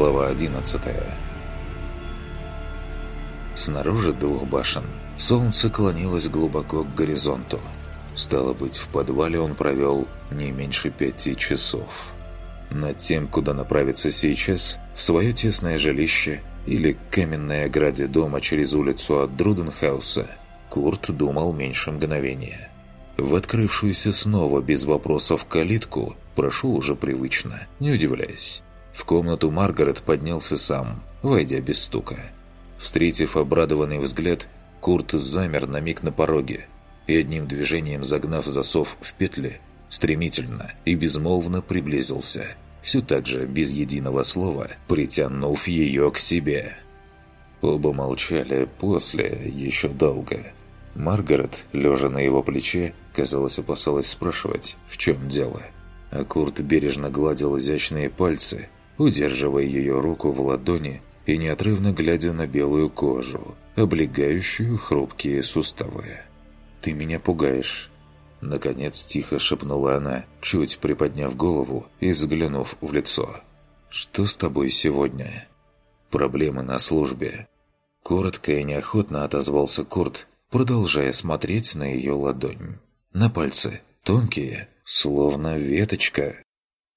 Глава 11 Снаружи двух башен солнце клонилось глубоко к горизонту. Стало быть, в подвале он провел не меньше пяти часов. Над тем, куда направиться сейчас, в свое тесное жилище или к каменной ограде дома через улицу от Друденхауса, Курт думал меньше мгновения. В открывшуюся снова без вопросов калитку прошел уже привычно, не удивляясь. В комнату Маргарет поднялся сам, войдя без стука. Встретив обрадованный взгляд, Курт замер на миг на пороге и одним движением загнав засов в петли, стремительно и безмолвно приблизился, все так же без единого слова, притянув ее к себе. Оба молчали после еще долго. Маргарет, лежа на его плече, казалось, опасалась спрашивать, в чем дело. А Курт бережно гладил изящные пальцы, удерживая ее руку в ладони и неотрывно глядя на белую кожу, облегающую хрупкие суставы. «Ты меня пугаешь», – наконец тихо шепнула она, чуть приподняв голову и взглянув в лицо. «Что с тобой сегодня?» «Проблемы на службе». Коротко и неохотно отозвался Курт, продолжая смотреть на ее ладонь. На пальцы, тонкие, словно веточка.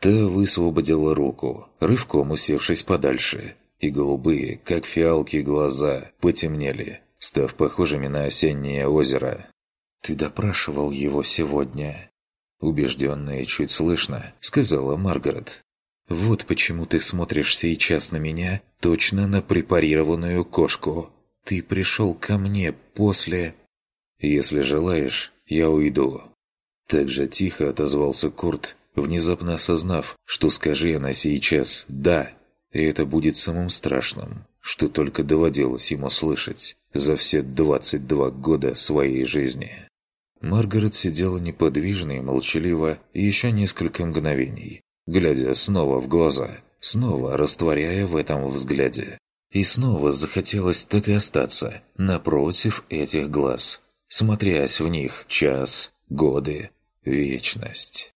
Та высвободила руку, рывком усевшись подальше, и голубые, как фиалки, глаза потемнели, став похожими на осеннее озеро. «Ты допрашивал его сегодня», – убежденно и чуть слышно, сказала Маргарет. «Вот почему ты смотришь сейчас на меня, точно на препарированную кошку. Ты пришел ко мне после...» «Если желаешь, я уйду». Так же тихо отозвался Курт, внезапно осознав, что скажи она сейчас «да», и это будет самым страшным, что только доводилось ему слышать за все 22 года своей жизни. Маргарет сидела неподвижно и молчаливо еще несколько мгновений, глядя снова в глаза, снова растворяя в этом взгляде. И снова захотелось так и остаться напротив этих глаз, смотрясь в них час, годы, вечность.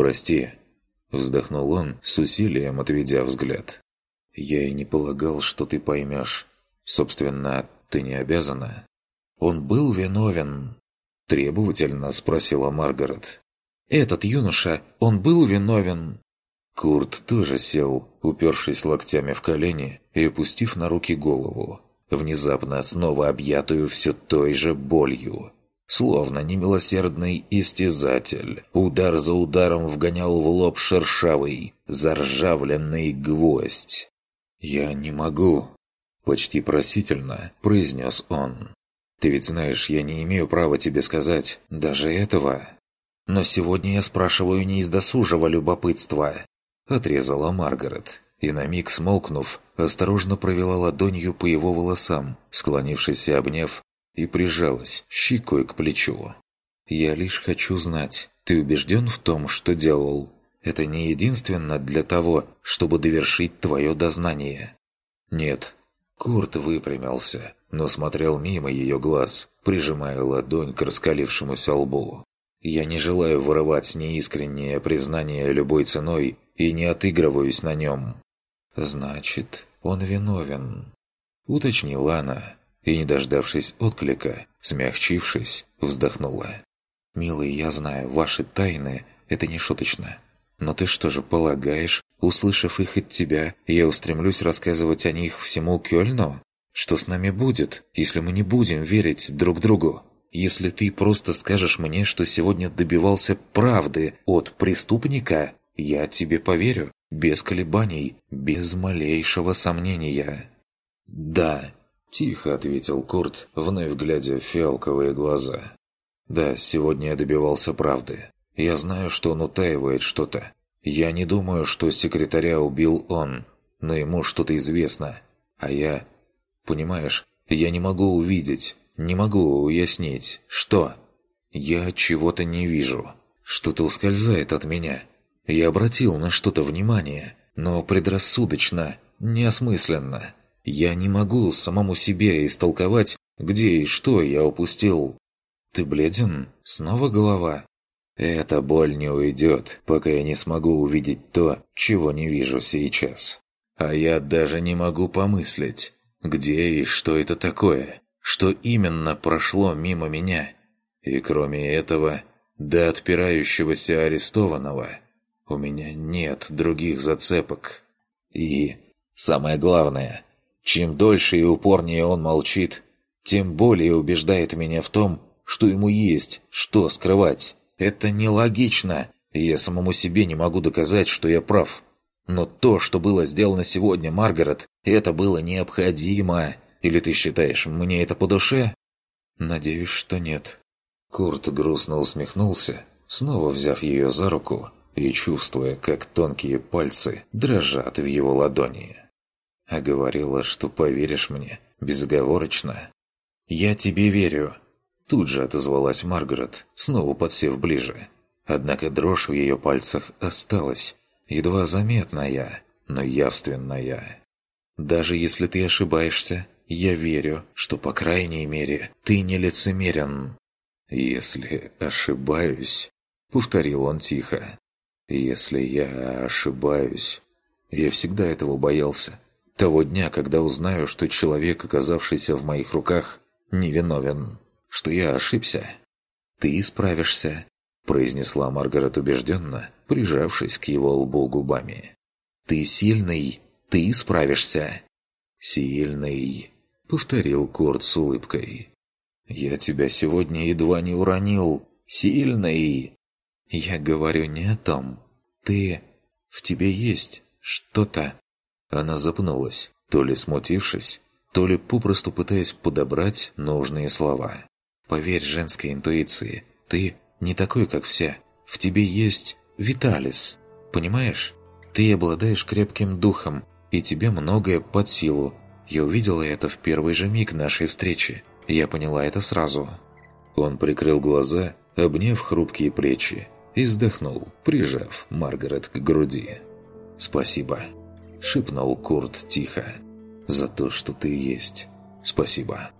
«Прости», – вздохнул он, с усилием отведя взгляд. «Я и не полагал, что ты поймешь. Собственно, ты не обязана». «Он был виновен», Требовательно спросила Маргарет. «Этот юноша, он был виновен?» Курт тоже сел, упершись локтями в колени и опустив на руки голову, внезапно снова объятую все той же болью. Словно немилосердный истязатель, удар за ударом вгонял в лоб шершавый, заржавленный гвоздь. «Я не могу», – почти просительно произнес он. Ты ведь знаешь, я не имею права тебе сказать даже этого. Но сегодня я спрашиваю не из досужего любопытства. Отрезала Маргарет. И на миг смолкнув, осторожно провела ладонью по его волосам, склонившись и обняв, и прижалась щекой к плечу. «Я лишь хочу знать, ты убежден в том, что делал? Это не единственно для того, чтобы довершить твое дознание?» «Нет». Курт выпрямился, но смотрел мимо ее глаз, прижимая ладонь к раскалившемуся лбу. «Я не желаю вырывать неискреннее признание любой ценой и не отыгрываюсь на нем». «Значит, он виновен», — уточнила она, и, не дождавшись отклика, смягчившись, вздохнула. «Милый, я знаю, ваши тайны — это не шуточно. Но ты что же полагаешь, услышав их от тебя, я устремлюсь рассказывать о них всему Кёльну? Что с нами будет, если мы не будем верить друг другу? Если ты просто скажешь мне, что сегодня добивался правды от преступника, я тебе поверю, без колебаний, без малейшего сомнения». «Да», – тихо ответил Курт, вновь глядя в фиалковые глаза. «Да, сегодня я добивался правды. Я знаю, что он утаивает что-то. Я не думаю, что секретаря убил он, но ему что-то известно. А я Понимаешь, я не могу увидеть, не могу уяснить, что. Я чего-то не вижу. Что-то ускользает от меня. Я обратил на что-то внимание, но предрассудочно, неосмысленно. Я не могу самому себе истолковать, где и что я упустил. Ты бледен? Снова голова? Эта боль не уйдет, пока я не смогу увидеть то, чего не вижу сейчас. А я даже не могу помыслить, где и что это такое, что именно прошло мимо меня. И кроме этого, до отпирающегося арестованного у меня нет других зацепок. И самое главное, чем дольше и упорнее он молчит, тем более убеждает меня в том, что ему есть что скрывать. Это нелогично, и я самому себе не могу доказать, что я прав. Но то, что было сделано сегодня, Маргарет, это было необходимо. Или ты считаешь, мне это по душе? Надеюсь, что нет. Курт грустно усмехнулся, снова взяв ее за руку и чувствуя, как тонкие пальцы дрожат в его ладони. А говорила, что поверишь мне, безоговорочно. «Я тебе верю», – тут же отозвалась Маргарет, снова подсев ближе. Однако дрожь в ее пальцах осталась, едва заметная, но явственная. «Даже если ты ошибаешься, я верю, что, по крайней мере, ты не лицемерен». «Если ошибаюсь», — повторил он тихо, — «если я ошибаюсь...» Я всегда этого боялся. Того дня, когда узнаю, что человек, оказавшийся в моих руках, невиновен. Что я ошибся. «Ты исправишься», — произнесла Маргарет убежденно, прижавшись к его лбу губами. «Ты сильный, ты справишься». «Сильный», — повторил Корт с улыбкой. «Я тебя сегодня едва не уронил. Сильный!» «Я говорю не о том. Ты... В тебе есть что-то...» Она запнулась, то ли смутившись, то ли попросту пытаясь подобрать нужные слова. «Поверь женской интуиции, ты не такой, как все. В тебе есть Виталис. Понимаешь? Ты обладаешь крепким духом, и тебе многое под силу. Я увидела это в первый же миг нашей встречи. Я поняла это сразу». Он прикрыл глаза, обняв хрупкие плечи, и вздохнул, прижав Маргарет к груди. «Спасибо», – шепнул Курт тихо, – «за то, что ты есть. Спасибо».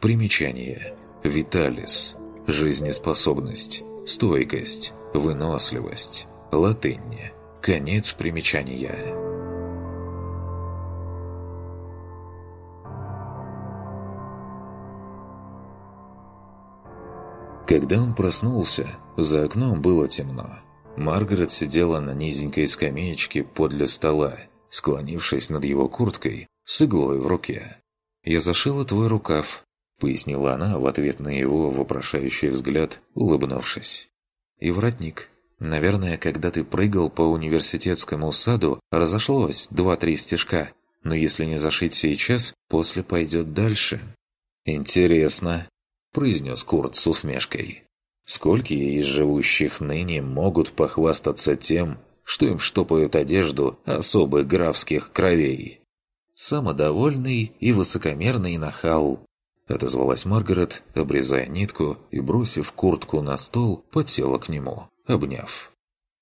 Примечание. Виталис. Жизнеспособность. Стойкость. Выносливость. Латынь. Конец примечания. Когда он проснулся, за окном было темно. Маргарет сидела на низенькой скамеечке подле стола, склонившись над его курткой с иглой в руке. «Я зашила твой рукав», — пояснила она в ответ на его вопрошающий взгляд, улыбнувшись. «И воротник. Наверное, когда ты прыгал по университетскому саду, разошлось два-три стежка, но если не зашить сейчас, после пойдет дальше». «Интересно», – произнес Курт с усмешкой. «Сколько из живущих ныне могут похвастаться тем, что им штопают одежду особых графских кровей?» «Самодовольный и высокомерный нахал», – отозвалась Маргарет, обрезая нитку и, бросив куртку на стол, подсела к нему, обняв.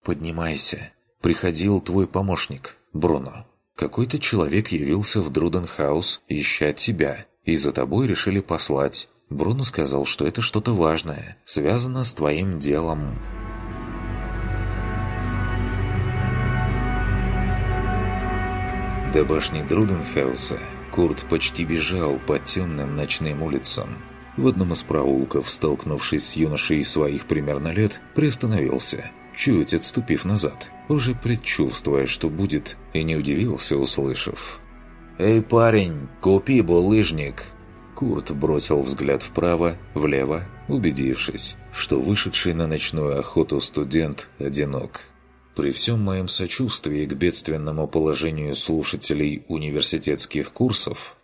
«Поднимайся. Приходил твой помощник, Бруно. Какой-то человек явился в Друденхаус, ища тебя, и за тобой решили послать. Бруно сказал, что это что-то важное, связано с твоим делом. До башни Друденхауса Курт почти бежал по темным ночным улицам. В одном из проулков, столкнувшись с юношей своих примерно лет, приостановился, чуть отступив назад, уже предчувствуя, что будет, и не удивился, услышав. «Эй, парень, купи булыжник!» Курт бросил взгляд вправо, влево, убедившись, что вышедший на ночную охоту студент одинок. При всем моем сочувствии к бедственному положению слушателей университетских курсов,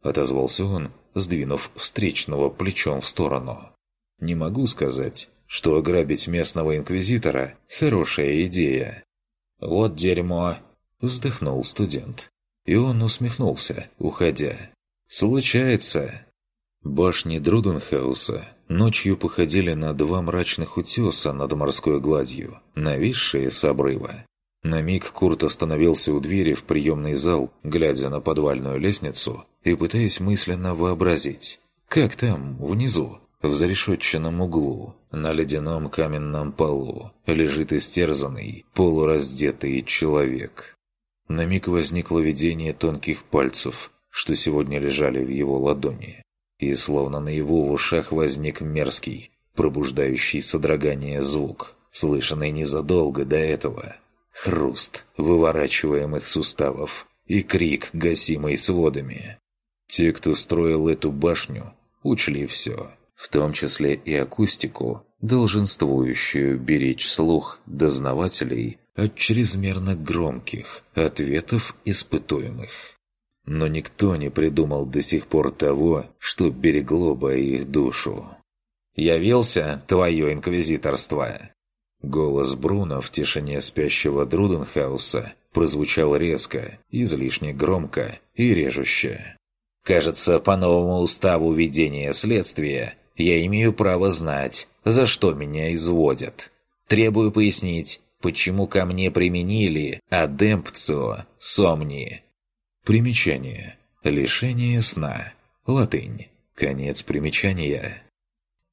отозвался он, сдвинув встречного плечом в сторону. Не могу сказать, что ограбить местного инквизитора – хорошая идея. «Вот дерьмо!» – вздохнул студент. И он усмехнулся, уходя. «Случается!» Башни Друденхауса ночью походили на два мрачных утеса над морской гладью, нависшие с обрыва. На миг Курт остановился у двери в приемный зал, глядя на подвальную лестницу и пытаясь мысленно вообразить, как там, внизу, в зарешетченном углу, на ледяном каменном полу, лежит истерзанный, полураздетый человек. На миг возникло видение тонких пальцев, что сегодня лежали в его ладони. И словно на его в ушах возник мерзкий, пробуждающий содрогание звук, слышанный незадолго до этого. Хруст выворачиваемых суставов и крик, гасимый сводами. Те, кто строил эту башню, учли все, в том числе и акустику, долженствующую беречь слух дознавателей от чрезмерно громких ответов испытуемых. Но никто не придумал до сих пор того, что берегло бы их душу. «Явился твое инквизиторство!» Голос Бруно в тишине спящего Друденхауса прозвучал резко, излишне громко и режуще. «Кажется, по новому уставу ведения следствия я имею право знать, за что меня изводят. Требую пояснить, почему ко мне применили адемпцио сомни. Примечание. Лишение сна. Латынь. Конец примечания.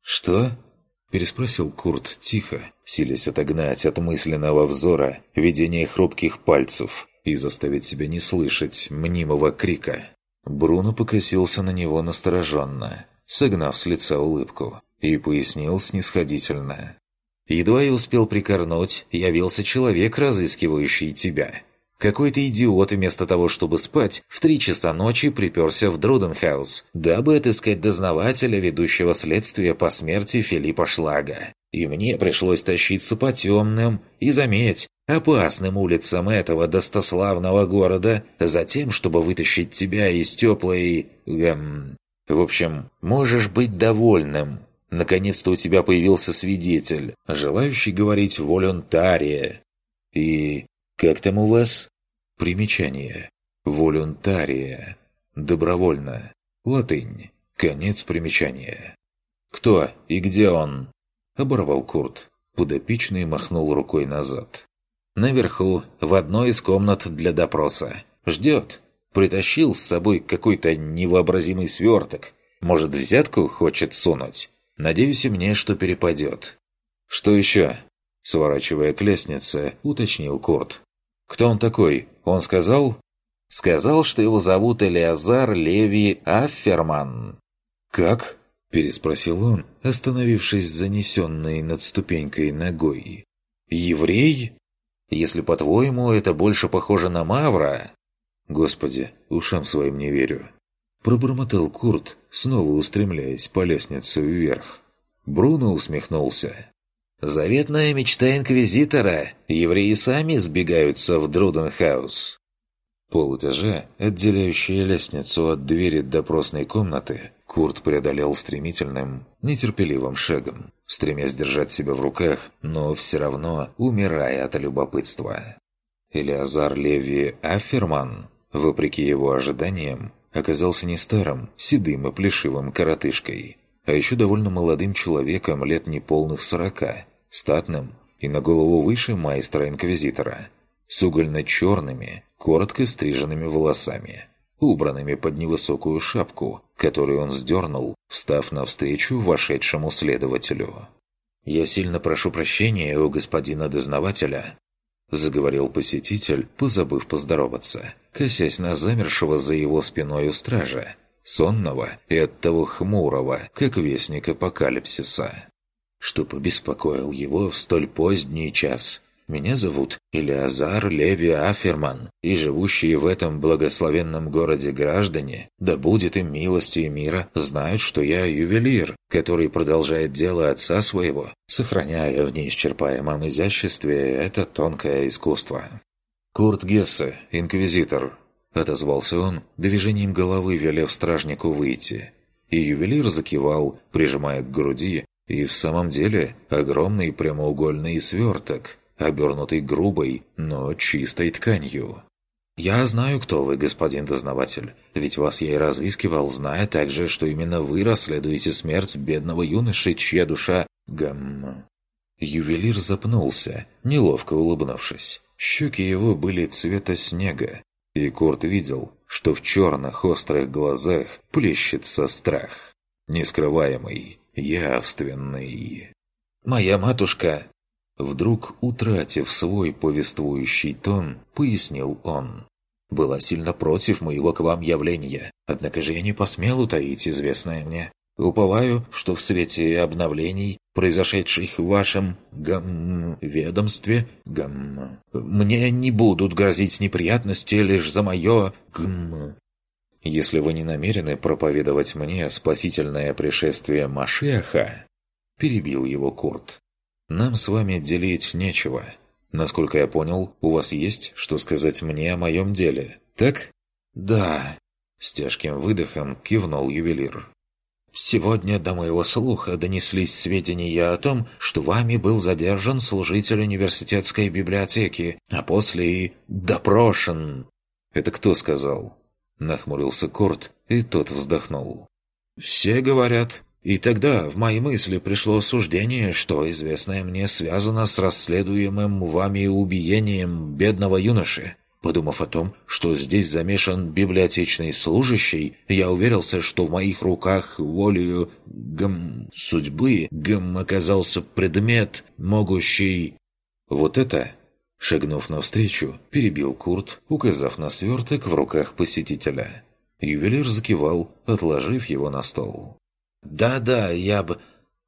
«Что?» – переспросил Курт тихо, силясь отогнать от мысленного взора видение хрупких пальцев и заставить себя не слышать мнимого крика. Бруно покосился на него настороженно, согнав с лица улыбку, и пояснил снисходительно. Едва я успел прикорнуть, явился человек, разыскивающий тебя. Какой-то идиот вместо того, чтобы спать, в три часа ночи приперся в Друденхаус, дабы отыскать дознавателя, ведущего следствие по смерти Филиппа Шлага. И мне пришлось тащиться по темным и, заметь, опасным улицам этого достославного города, за тем, чтобы вытащить тебя из теплой... Эм... В общем, можешь быть довольным, Наконец-то у тебя появился свидетель, желающий говорить волюнтария. И как там у вас? Примечание. Волюнтария. Добровольно. Латынь. Конец примечания. «Кто и где он?» Оборвал Курт. Подопечный махнул рукой назад. «Наверху, в одной из комнат для допроса. Ждет. Притащил с собой какой-то невообразимый сверток. Может, взятку хочет сунуть?» Надеюсь и мне, что перепадет. Что еще? Сворачивая к лестнице, уточнил Курт. Кто он такой? Он сказал? Сказал, что его зовут Элиазар Леви Афферман. Как? Переспросил он, остановившись занесенной над ступенькой ногой. «Еврей? Если, по-твоему, это больше похоже на Мавра...» «Господи, ушам своим не верю. Пробормотал Курт, снова устремляясь по лестнице вверх. Бруно усмехнулся. «Заветная мечта Инквизитора! Евреи сами сбегаются в Друденхаус!» Полэтажа, отделяющая лестницу от двери допросной комнаты, Курт преодолел стремительным, нетерпеливым шагом, стремясь держать себя в руках, но все равно умирая от любопытства. Элиазар Леви Афферман, вопреки его ожиданиям, оказался не старым, седым и плешивым коротышкой, а еще довольно молодым человеком лет неполных сорока, статным и на голову выше майстра-инквизитора, с угольно-черными, коротко стриженными волосами, убранными под невысокую шапку, которую он сдернул, встав навстречу вошедшему следователю. «Я сильно прошу прощения у господина дознавателя», – заговорил посетитель, позабыв поздороваться, косясь на замершего за его спиной у стража, сонного и оттого хмурого, как вестник апокалипсиса. Что побеспокоил его в столь поздний час, меня зовут Илиазар Леви Аферман, и живущие в этом благословенном городе граждане, да будет им милости и мира, знают, что я ювелир, который продолжает дело отца своего, сохраняя в неисчерпаемом изяществе это тонкое искусство. «Курт Гессе, инквизитор», — отозвался он, движением головы велев стражнику выйти. И ювелир закивал, прижимая к груди, и в самом деле огромный прямоугольный сверток — обернутый грубой, но чистой тканью. «Я знаю, кто вы, господин дознаватель, ведь вас я и разыскивал, зная также, что именно вы расследуете смерть бедного юноши, чья душа... гам...» Ювелир запнулся, неловко улыбнувшись. Щеки его были цвета снега, и Курт видел, что в черных острых глазах плещется страх. Нескрываемый, явственный. «Моя матушка...» Вдруг, утратив свой повествующий тон, пояснил он. «Была сильно против моего к вам явления, однако же я не посмел утаить известное мне. Уповаю, что в свете обновлений, произошедших в вашем гам... ведомстве, гам... мне не будут грозить неприятности лишь за мое гам... Если вы не намерены проповедовать мне спасительное пришествие Машеха, перебил его Курт, нам с вами делить нечего. Насколько я понял, у вас есть что сказать мне о моем деле, так? Да. С тяжким выдохом кивнул ювелир. Сегодня до моего слуха донеслись сведения о том, что вами был задержан служитель университетской библиотеки, а после и допрошен. Это кто сказал? Нахмурился Корт, и тот вздохнул. Все говорят. И тогда в мои мысли пришло суждение, что известное мне связано с расследуемым вами убиением бедного юноши. Подумав о том, что здесь замешан библиотечный служащий, я уверился, что в моих руках волею гм... судьбы гм оказался предмет, могущий... Вот это, шагнув навстречу, перебил Курт, указав на сверток в руках посетителя. Ювелир закивал, отложив его на стол. «Да-да, я бы...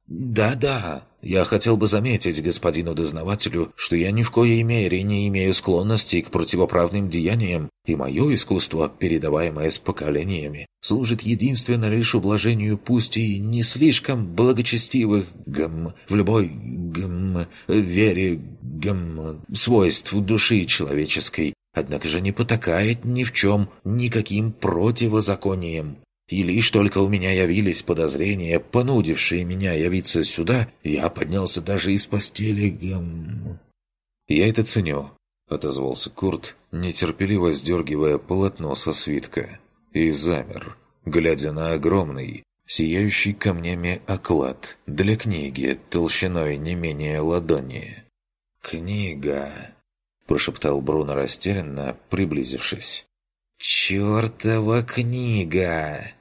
Да-да, я хотел бы заметить господину дознавателю, что я ни в коей мере не имею склонности к противоправным деяниям, и мое искусство, передаваемое с поколениями, служит единственно лишь ублажению пусть и не слишком благочестивых гм, в любой гм, вере гм, свойств души человеческой, однако же не потакает ни в чем никаким противозаконием. И лишь только у меня явились подозрения, понудившие меня явиться сюда, я поднялся даже из постели гам... «Я это ценю», — отозвался Курт, нетерпеливо сдергивая полотно со свитка. И замер, глядя на огромный, сияющий камнями оклад для книги толщиной не менее ладони. «Книга», — прошептал Бруно растерянно, приблизившись. «Чёртова книга!»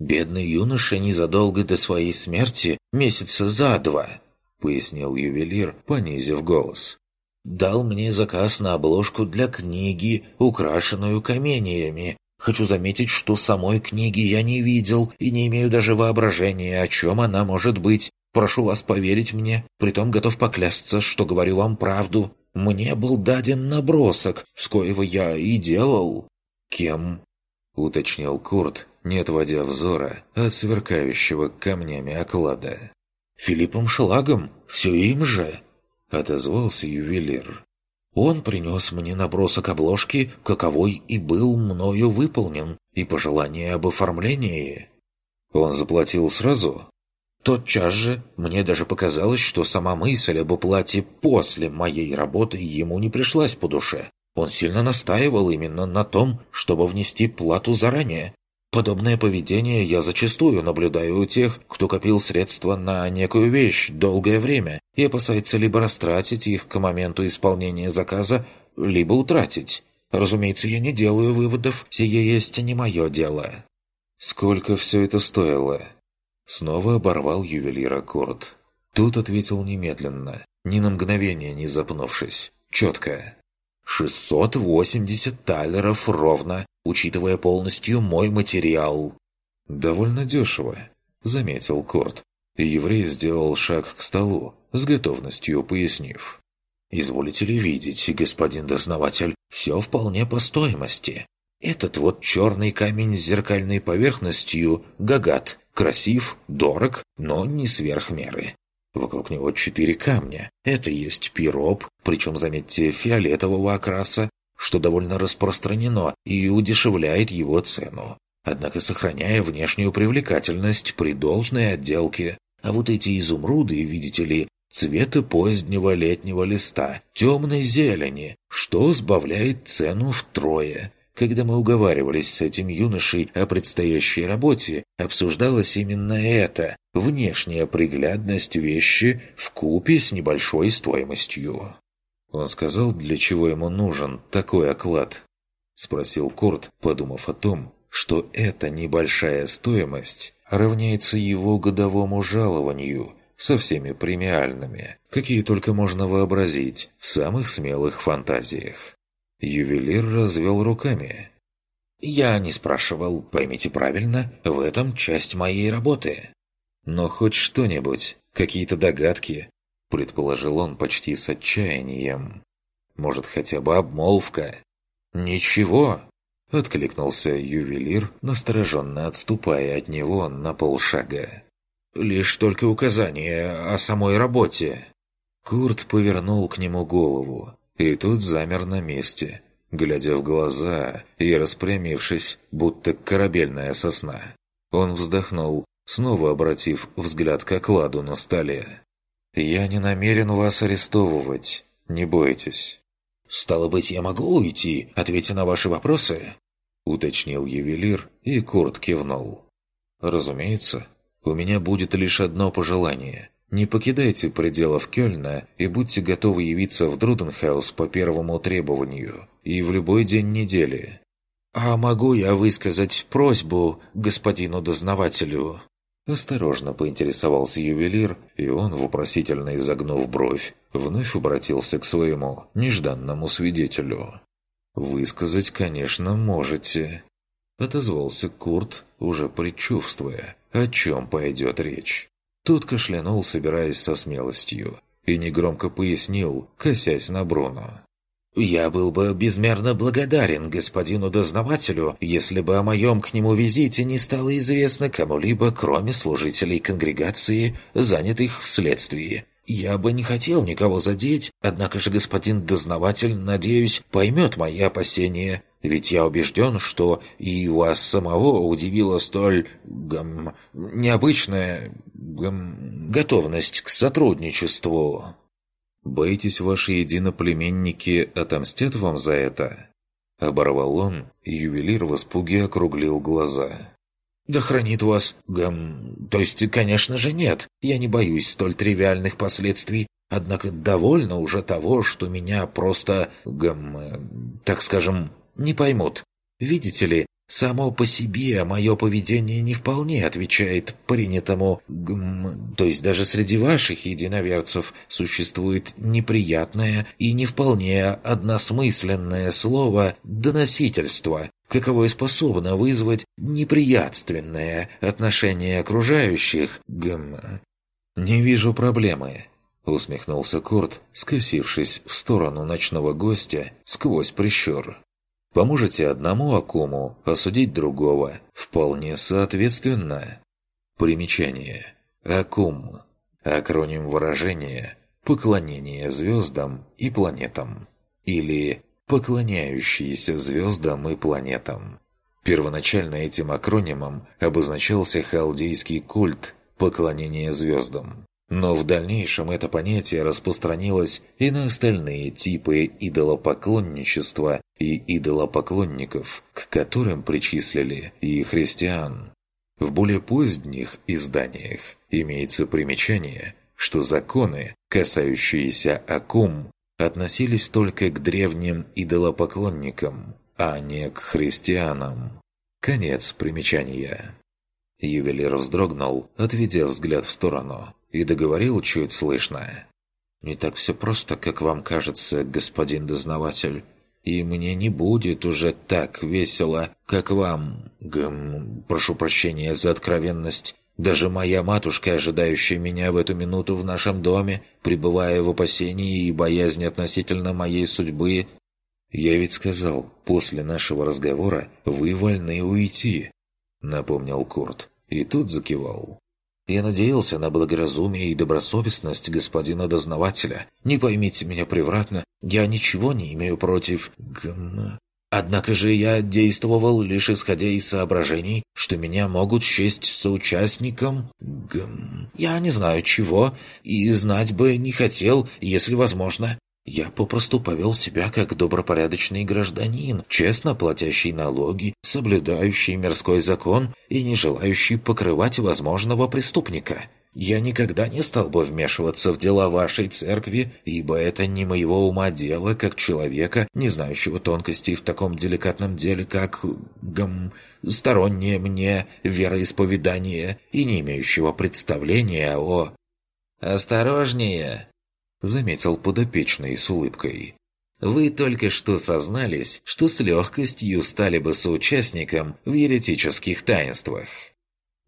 «Бедный юноша незадолго до своей смерти, месяца за два», — пояснил ювелир, понизив голос. «Дал мне заказ на обложку для книги, украшенную каменьями. Хочу заметить, что самой книги я не видел и не имею даже воображения, о чем она может быть. Прошу вас поверить мне, притом готов поклясться, что говорю вам правду. Мне был даден набросок, с коего я и делал». «Кем?» — уточнил Курт, не отводя взора от сверкающего камнями оклада. «Филиппом Шлагом? Все им же!» — отозвался ювелир. «Он принес мне набросок обложки, каковой и был мною выполнен, и пожелание об оформлении». «Он заплатил сразу?» Тотчас же мне даже показалось, что сама мысль об оплате после моей работы ему не пришлась по душе. Он сильно настаивал именно на том, чтобы внести плату заранее, Подобное поведение я зачастую наблюдаю у тех, кто копил средства на некую вещь долгое время и опасается либо растратить их к моменту исполнения заказа, либо утратить. Разумеется, я не делаю выводов, сие есть не мое дело. Сколько все это стоило? Снова оборвал ювелира Корт. Тут ответил немедленно, ни на мгновение не запнувшись. Четко. «Шестьсот восемьдесят талеров ровно, учитывая полностью мой материал». «Довольно дешево», — заметил Корт. Еврей сделал шаг к столу, с готовностью пояснив. «Изволите ли видеть, господин дознаватель, все вполне по стоимости. Этот вот черный камень с зеркальной поверхностью – гагат, красив, дорог, но не сверх меры. Вокруг него четыре камня. Это есть пироп, причем, заметьте, фиолетового окраса, что довольно распространено и удешевляет его цену, однако сохраняя внешнюю привлекательность при должной отделке. А вот эти изумруды, видите ли, цвета позднего летнего листа, темной зелени, что сбавляет цену втрое. Когда мы уговаривались с этим юношей о предстоящей работе, обсуждалось именно это – внешняя приглядность вещи в купе с небольшой стоимостью. Он сказал, для чего ему нужен такой оклад? Спросил Курт, подумав о том, что эта небольшая стоимость равняется его годовому жалованию, со всеми премиальными, какие только можно вообразить в самых смелых фантазиях. Ювелир развел руками. «Я не спрашивал, поймите правильно, в этом часть моей работы». «Но хоть что-нибудь, какие-то догадки», – предположил он почти с отчаянием. «Может, хотя бы обмолвка?» «Ничего», – откликнулся ювелир, настороженно отступая от него на полшага. «Лишь только указание о самой работе». Курт повернул к нему голову, и тут замер на месте, глядя в глаза и распрямившись, будто корабельная сосна. Он вздохнул, снова обратив взгляд к окладу на столе. «Я не намерен вас арестовывать, не бойтесь». «Стало быть, я могу уйти, ответя на ваши вопросы?» уточнил ювелир, и Курт кивнул. «Разумеется, у меня будет лишь одно пожелание. Не покидайте пределов Кёльна и будьте готовы явиться в Друденхаус по первому требованию и в любой день недели». «А могу я высказать просьбу господину дознавателю?» Осторожно поинтересовался ювелир, и он, вопросительно изогнув бровь, вновь обратился к своему нежданному свидетелю. «Высказать, конечно, можете», — отозвался Курт, уже предчувствуя, о чем пойдет речь. Тот кашлянул, собираясь со смелостью, и негромко пояснил, косясь на Бруно. «Я был бы безмерно благодарен господину дознавателю, если бы о моем к нему визите не стало известно кому-либо, кроме служителей конгрегации, занятых в следствии. Я бы не хотел никого задеть, однако же господин дознаватель, надеюсь, поймет мои опасения, ведь я убежден, что и вас самого удивила столь... Гм, необычная... Гм, готовность к сотрудничеству». «Боитесь, ваши единоплеменники отомстят вам за это?» Оборвал он, и ювелир в испуге округлил глаза. «Да хранит вас, гам... То есть, конечно же, нет. Я не боюсь столь тривиальных последствий. Однако довольно уже того, что меня просто, гам... Так скажем, не поймут. Видите ли, Само по себе мое поведение не вполне отвечает принятому гм... То есть даже среди ваших единоверцев существует неприятное и не вполне односмысленное слово «доносительство», каковое способно вызвать неприятственное отношение окружающих гм... «Не вижу проблемы», — усмехнулся Курт, скосившись в сторону ночного гостя сквозь прищур. Поможете одному Акуму осудить другого. Вполне соответственно. Примечание. Акум. Акроним выражения «поклонение звездам и планетам» или «поклоняющиеся звездам и планетам». Первоначально этим акронимом обозначался халдейский культ поклонения звездам. Но в дальнейшем это понятие распространилось и на остальные типы идолопоклонничества и идолопоклонников, к которым причислили и христиан. В более поздних изданиях имеется примечание, что законы, касающиеся Акум, относились только к древним идолопоклонникам, а не к христианам. Конец примечания. Ювелир вздрогнул, отведя взгляд в сторону и договорил чуть слышно. «Не так все просто, как вам кажется, господин дознаватель. И мне не будет уже так весело, как вам. Гм, прошу прощения за откровенность. Даже моя матушка, ожидающая меня в эту минуту в нашем доме, пребывая в опасении и боязни относительно моей судьбы, «Я ведь сказал, после нашего разговора вы вольны уйти», — напомнил Курт. И тут закивал. Я надеялся на благоразумие и добросовестность господина дознавателя. Не поймите меня превратно, я ничего не имею против... Гм... Однако же я действовал лишь исходя из соображений, что меня могут счесть соучастником... Гм... Я не знаю чего, и знать бы не хотел, если возможно. Я попросту повел себя как добропорядочный гражданин, честно платящий налоги, соблюдающий мирской закон и не желающий покрывать возможного преступника. Я никогда не стал бы вмешиваться в дела вашей церкви, ибо это не моего ума дело, как человека, не знающего тонкостей в таком деликатном деле, как... гам... стороннее мне вероисповедание и не имеющего представления о... «Осторожнее!» – заметил подопечный с улыбкой. «Вы только что сознались, что с легкостью стали бы соучастником в еретических таинствах».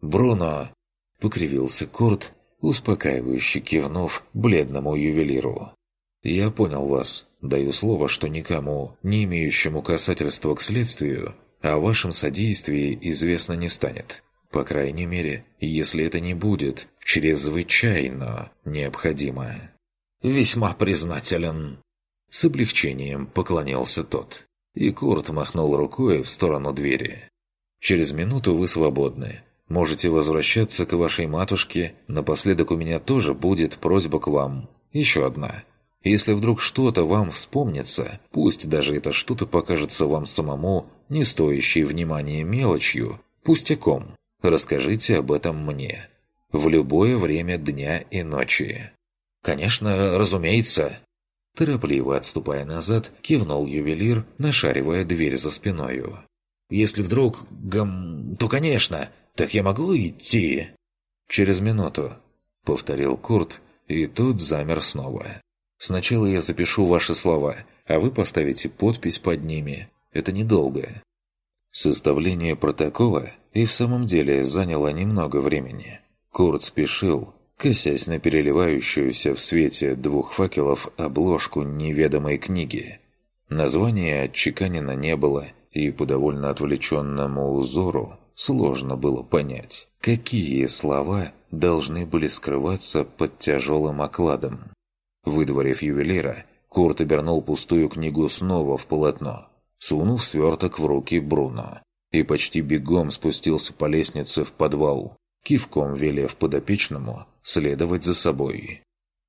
«Бруно!» – покривился Курт, успокаивающе кивнув бледному ювелиру. «Я понял вас. Даю слово, что никому, не имеющему касательства к следствию, о вашем содействии известно не станет. По крайней мере, если это не будет чрезвычайно необходимо». «Весьма признателен!» С облегчением поклонился тот. И Курт махнул рукой в сторону двери. «Через минуту вы свободны. Можете возвращаться к вашей матушке. Напоследок у меня тоже будет просьба к вам. Еще одна. Если вдруг что-то вам вспомнится, пусть даже это что-то покажется вам самому не стоящей внимания мелочью, пустяком, расскажите об этом мне. В любое время дня и ночи. «Конечно, разумеется!» Торопливо отступая назад, кивнул ювелир, нашаривая дверь за спиною. «Если вдруг... гам... то конечно!» «Так я могу идти?» «Через минуту», — повторил Курт, и тут замер снова. «Сначала я запишу ваши слова, а вы поставите подпись под ними. Это недолго». Составление протокола и в самом деле заняло немного времени. Курт спешил, косясь на переливающуюся в свете двух факелов обложку неведомой книги. Названия отчеканено не было, и по довольно отвлеченному узору сложно было понять, какие слова должны были скрываться под тяжелым окладом. Выдворив ювелира, Курт обернул пустую книгу снова в полотно, сунув сверток в руки Бруно и почти бегом спустился по лестнице в подвал, кивком велев подопечному следовать за собой.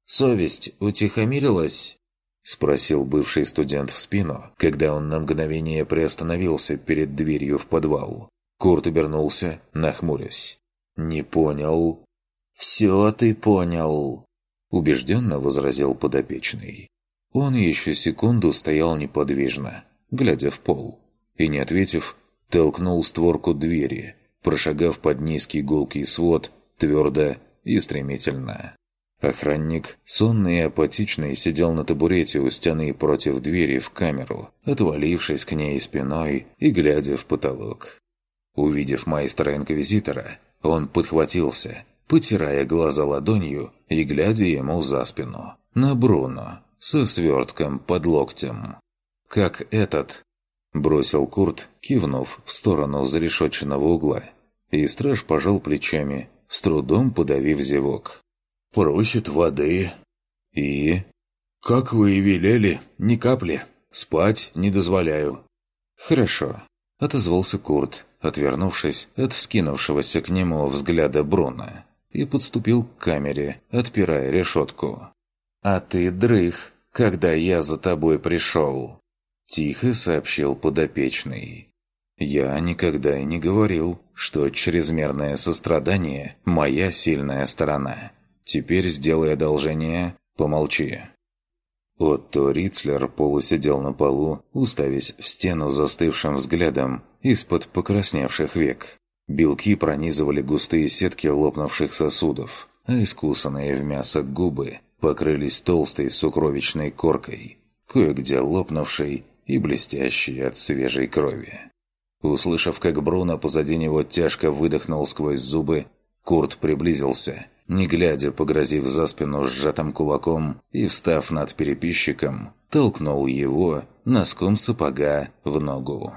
«Совесть утихомирилась?» – спросил бывший студент в спину, когда он на мгновение приостановился перед дверью в подвал. Курт обернулся, нахмурясь. «Не понял». «Все ты понял», – убежденно возразил подопечный. Он еще секунду стоял неподвижно, глядя в пол, и, не ответив, толкнул створку двери, прошагав под низкий гулкий свод твердо и стремительно. Охранник, сонный и апатичный, сидел на табурете у стены против двери в камеру, отвалившись к ней спиной и глядя в потолок. Увидев майстра-инквизитора, он подхватился, потирая глаза ладонью и глядя ему за спину, на Бруно, со свертком под локтем. «Как этот?» – бросил Курт, кивнув в сторону зарешоченного угла. И страж пожал плечами, с трудом подавив зевок. «Просит воды». «И?» «Как вы и велели, ни капли. Спать не дозволяю». «Хорошо», – отозвался Курт, отвернувшись от вскинувшегося к нему взгляда Бруна, и подступил к камере, отпирая решетку. «А ты дрых, когда я за тобой пришел», – тихо сообщил подопечный. «Я никогда и не говорил, что чрезмерное сострадание – моя сильная сторона. Теперь сделай одолжение, помолчи». Отто Рицлер полусидел на полу, уставясь в стену застывшим взглядом из-под покрасневших век. Белки пронизывали густые сетки лопнувших сосудов, а искусанные в мясо губы покрылись толстой сукровичной коркой, кое-где лопнувшей и блестящей от свежей крови. Услышав, как Бруно позади него тяжко выдохнул сквозь зубы, Курт приблизился – не глядя, погрозив за спину сжатым кулаком и, встав над переписчиком, толкнул его носком сапога в ногу.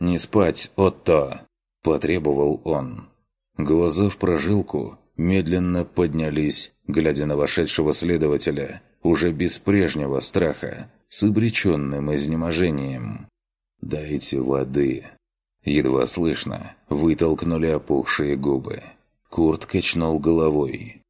«Не спать, Отто!» – потребовал он. Глаза в прожилку медленно поднялись, глядя на вошедшего следователя, уже без прежнего страха, с обреченным изнеможением. «Дайте воды!» Едва слышно, вытолкнули опухшие губы. Курт качнул головой.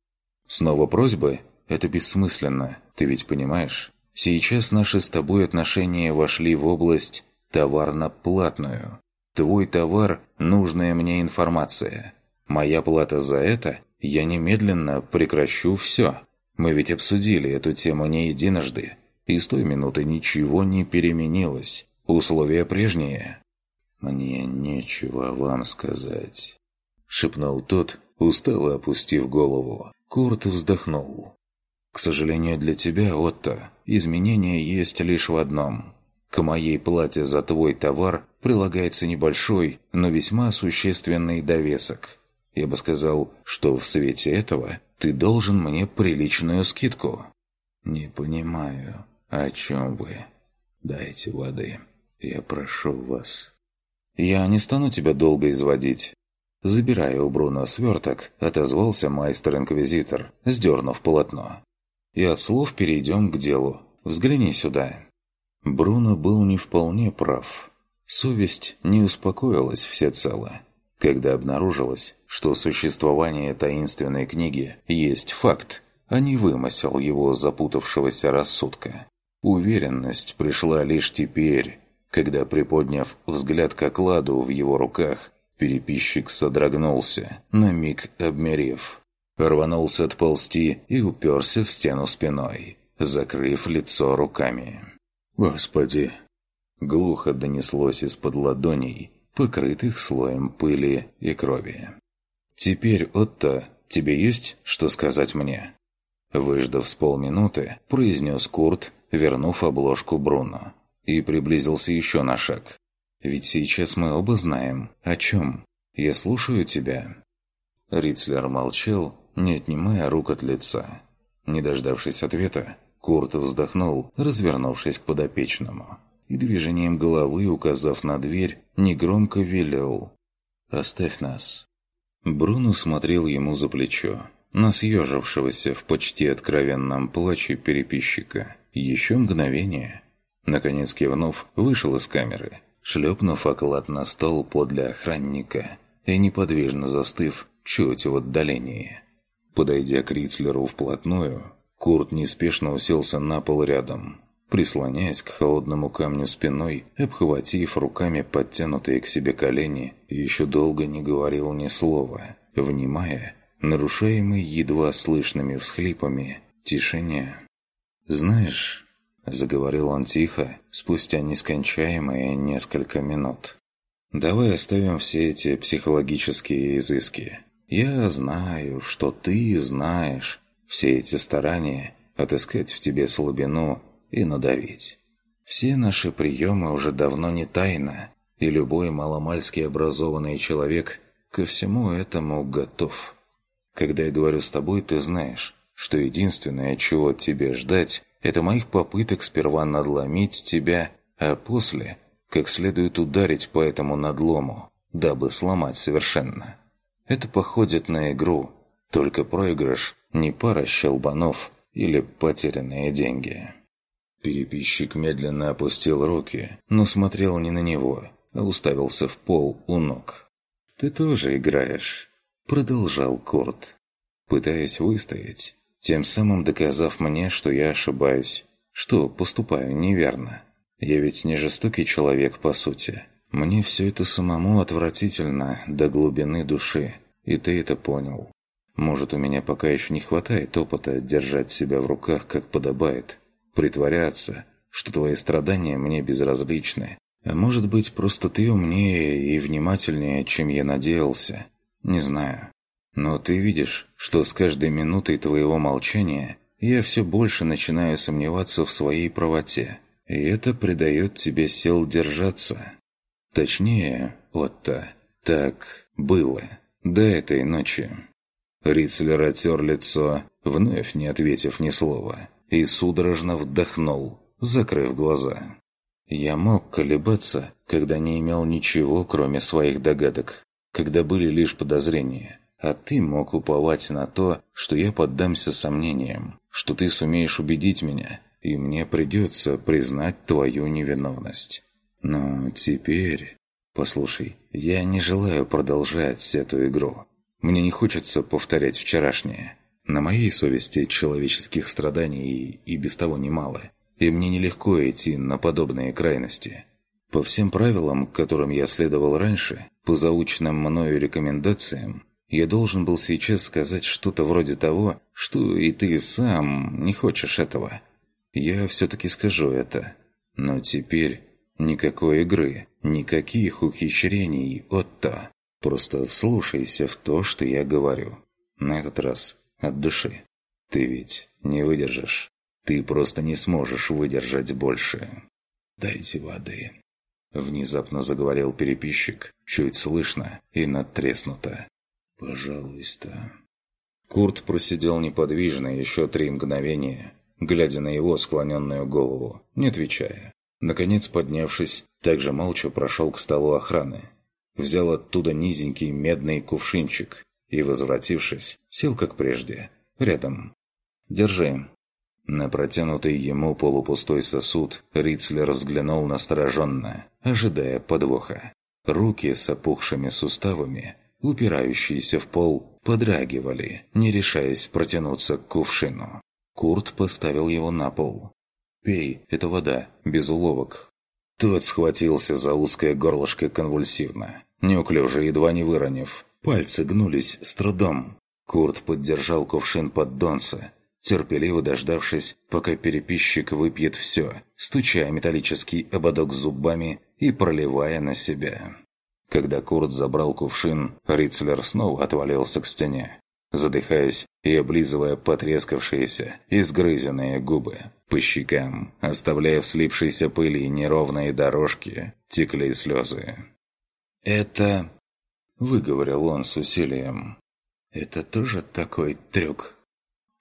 «Снова просьбы? Это бессмысленно, ты ведь понимаешь? Сейчас наши с тобой отношения вошли в область товарно-платную. Твой товар – нужная мне информация. Моя плата за это – я немедленно прекращу все. Мы ведь обсудили эту тему не единожды, и с той минуты ничего не переменилось. Условия прежние». «Мне нечего вам сказать», – шепнул тот, устало опустив голову. Курт вздохнул. «К сожалению для тебя, Отто, изменения есть лишь в одном. К моей плате за твой товар прилагается небольшой, но весьма существенный довесок. Я бы сказал, что в свете этого ты должен мне приличную скидку». «Не понимаю, о чем вы? Дайте воды. Я прошу вас». «Я не стану тебя долго изводить. Забирая у Бруно сверток, отозвался майстер-инквизитор, сдернув полотно. «И от слов перейдем к делу. Взгляни сюда». Бруно был не вполне прав. Совесть не успокоилась всецело, когда обнаружилось, что существование таинственной книги есть факт, а не вымысел его запутавшегося рассудка. Уверенность пришла лишь теперь, когда, приподняв взгляд к окладу в его руках, Переписчик содрогнулся, на миг обмерев. Рванулся отползти и уперся в стену спиной, закрыв лицо руками. «Господи!» Глухо донеслось из-под ладоней, покрытых слоем пыли и крови. «Теперь, Отто, тебе есть что сказать мне?» Выждав с полминуты, произнес Курт, вернув обложку Бруно, и приблизился еще на шаг. Ведь сейчас мы оба знаем, о чем. Я слушаю тебя». Рицлер молчал, не отнимая рук от лица. Не дождавшись ответа, Курт вздохнул, развернувшись к подопечному. И движением головы, указав на дверь, негромко велел «Оставь нас». Бруно смотрел ему за плечо, на съежившегося в почти откровенном плаче переписчика. Еще мгновение. Наконец кивнув, вышел из камеры – шлепнув оклад на стол подле охранника и неподвижно застыв чуть в отдалении. Подойдя к Рицлеру вплотную, Курт неспешно уселся на пол рядом, прислоняясь к холодному камню спиной, обхватив руками подтянутые к себе колени, еще долго не говорил ни слова, внимая, нарушаемый едва слышными всхлипами, тишине. «Знаешь, Заговорил он тихо, спустя нескончаемые несколько минут. «Давай оставим все эти психологические изыски. Я знаю, что ты знаешь все эти старания отыскать в тебе слабину и надавить. Все наши приемы уже давно не тайна, и любой маломальски образованный человек ко всему этому готов. Когда я говорю с тобой, ты знаешь, что единственное, чего тебе ждать, это моих попыток сперва надломить тебя, а после как следует ударить по этому надлому, дабы сломать совершенно. Это походит на игру, только проигрыш не пара щелбанов или потерянные деньги. Переписчик медленно опустил руки, но смотрел не на него, а уставился в пол у ног. «Ты тоже играешь», — продолжал Курт, пытаясь выстоять тем самым доказав мне, что я ошибаюсь, что поступаю неверно. Я ведь не жестокий человек, по сути. Мне все это самому отвратительно до глубины души, и ты это понял. Может, у меня пока еще не хватает опыта держать себя в руках, как подобает, притворяться, что твои страдания мне безразличны. А может быть, просто ты умнее и внимательнее, чем я надеялся. Не знаю. Но ты видишь, что с каждой минутой твоего молчания я все больше начинаю сомневаться в своей правоте. И это придает тебе сил держаться. Точнее, Отто, так было до этой ночи. Рицлер отер лицо, вновь не ответив ни слова, и судорожно вдохнул, закрыв глаза. Я мог колебаться, когда не имел ничего, кроме своих догадок, когда были лишь подозрения. А ты мог уповать на то, что я поддамся сомнениям, что ты сумеешь убедить меня, и мне придется признать твою невиновность. Но теперь... Послушай, я не желаю продолжать эту игру. Мне не хочется повторять вчерашнее. На моей совести человеческих страданий и без того немало. И мне нелегко идти на подобные крайности. По всем правилам, которым я следовал раньше, по заученным мною рекомендациям, я должен был сейчас сказать что-то вроде того, что и ты сам не хочешь этого. Я все-таки скажу это. Но теперь никакой игры, никаких ухищрений, Отто. Просто вслушайся в то, что я говорю. На этот раз От души. Ты ведь не выдержишь. Ты просто не сможешь выдержать больше. Дайте воды. Внезапно заговорил переписчик, чуть слышно и надтреснуто. «Пожалуйста». Курт просидел неподвижно еще три мгновения, глядя на его склоненную голову, не отвечая. Наконец, поднявшись, также молча прошел к столу охраны. Взял оттуда низенький медный кувшинчик и, возвратившись, сел как прежде, рядом. «Держи». На протянутый ему полупустой сосуд Рицлер взглянул настороженно, ожидая подвоха. Руки с опухшими суставами, упирающиеся в пол, подрагивали, не решаясь протянуться к кувшину. Курт поставил его на пол. «Пей, это вода, без уловок». Тот схватился за узкое горлышко конвульсивно, неуклюже, едва не выронив. Пальцы гнулись с трудом. Курт поддержал кувшин под донце, терпеливо дождавшись, пока переписчик выпьет все, стуча металлический ободок зубами и проливая на себя. Когда Курт забрал кувшин, Рицлер снова отвалился к стене, задыхаясь и облизывая потрескавшиеся и сгрызенные губы. По щекам, оставляя в слипшейся пыли неровные дорожки, текли слезы. «Это...» — выговорил он с усилием. «Это тоже такой трюк?»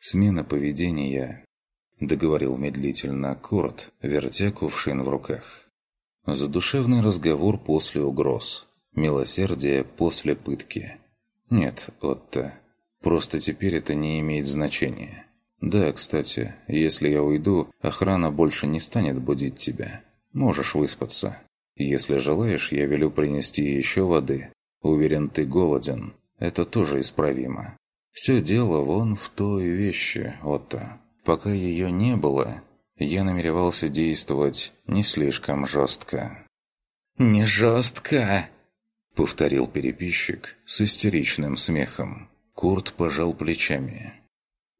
«Смена поведения», — договорил медлительно Курт, вертя кувшин в руках. «Задушевный разговор после угроз. Милосердие после пытки. Нет, Отто, просто теперь это не имеет значения. Да, кстати, если я уйду, охрана больше не станет будить тебя. Можешь выспаться. Если желаешь, я велю принести еще воды. Уверен, ты голоден. Это тоже исправимо. Все дело вон в той вещи, Отто. Пока ее не было, я намеревался действовать не слишком жестко. «Не жестко!» — повторил переписчик с истеричным смехом. Курт пожал плечами.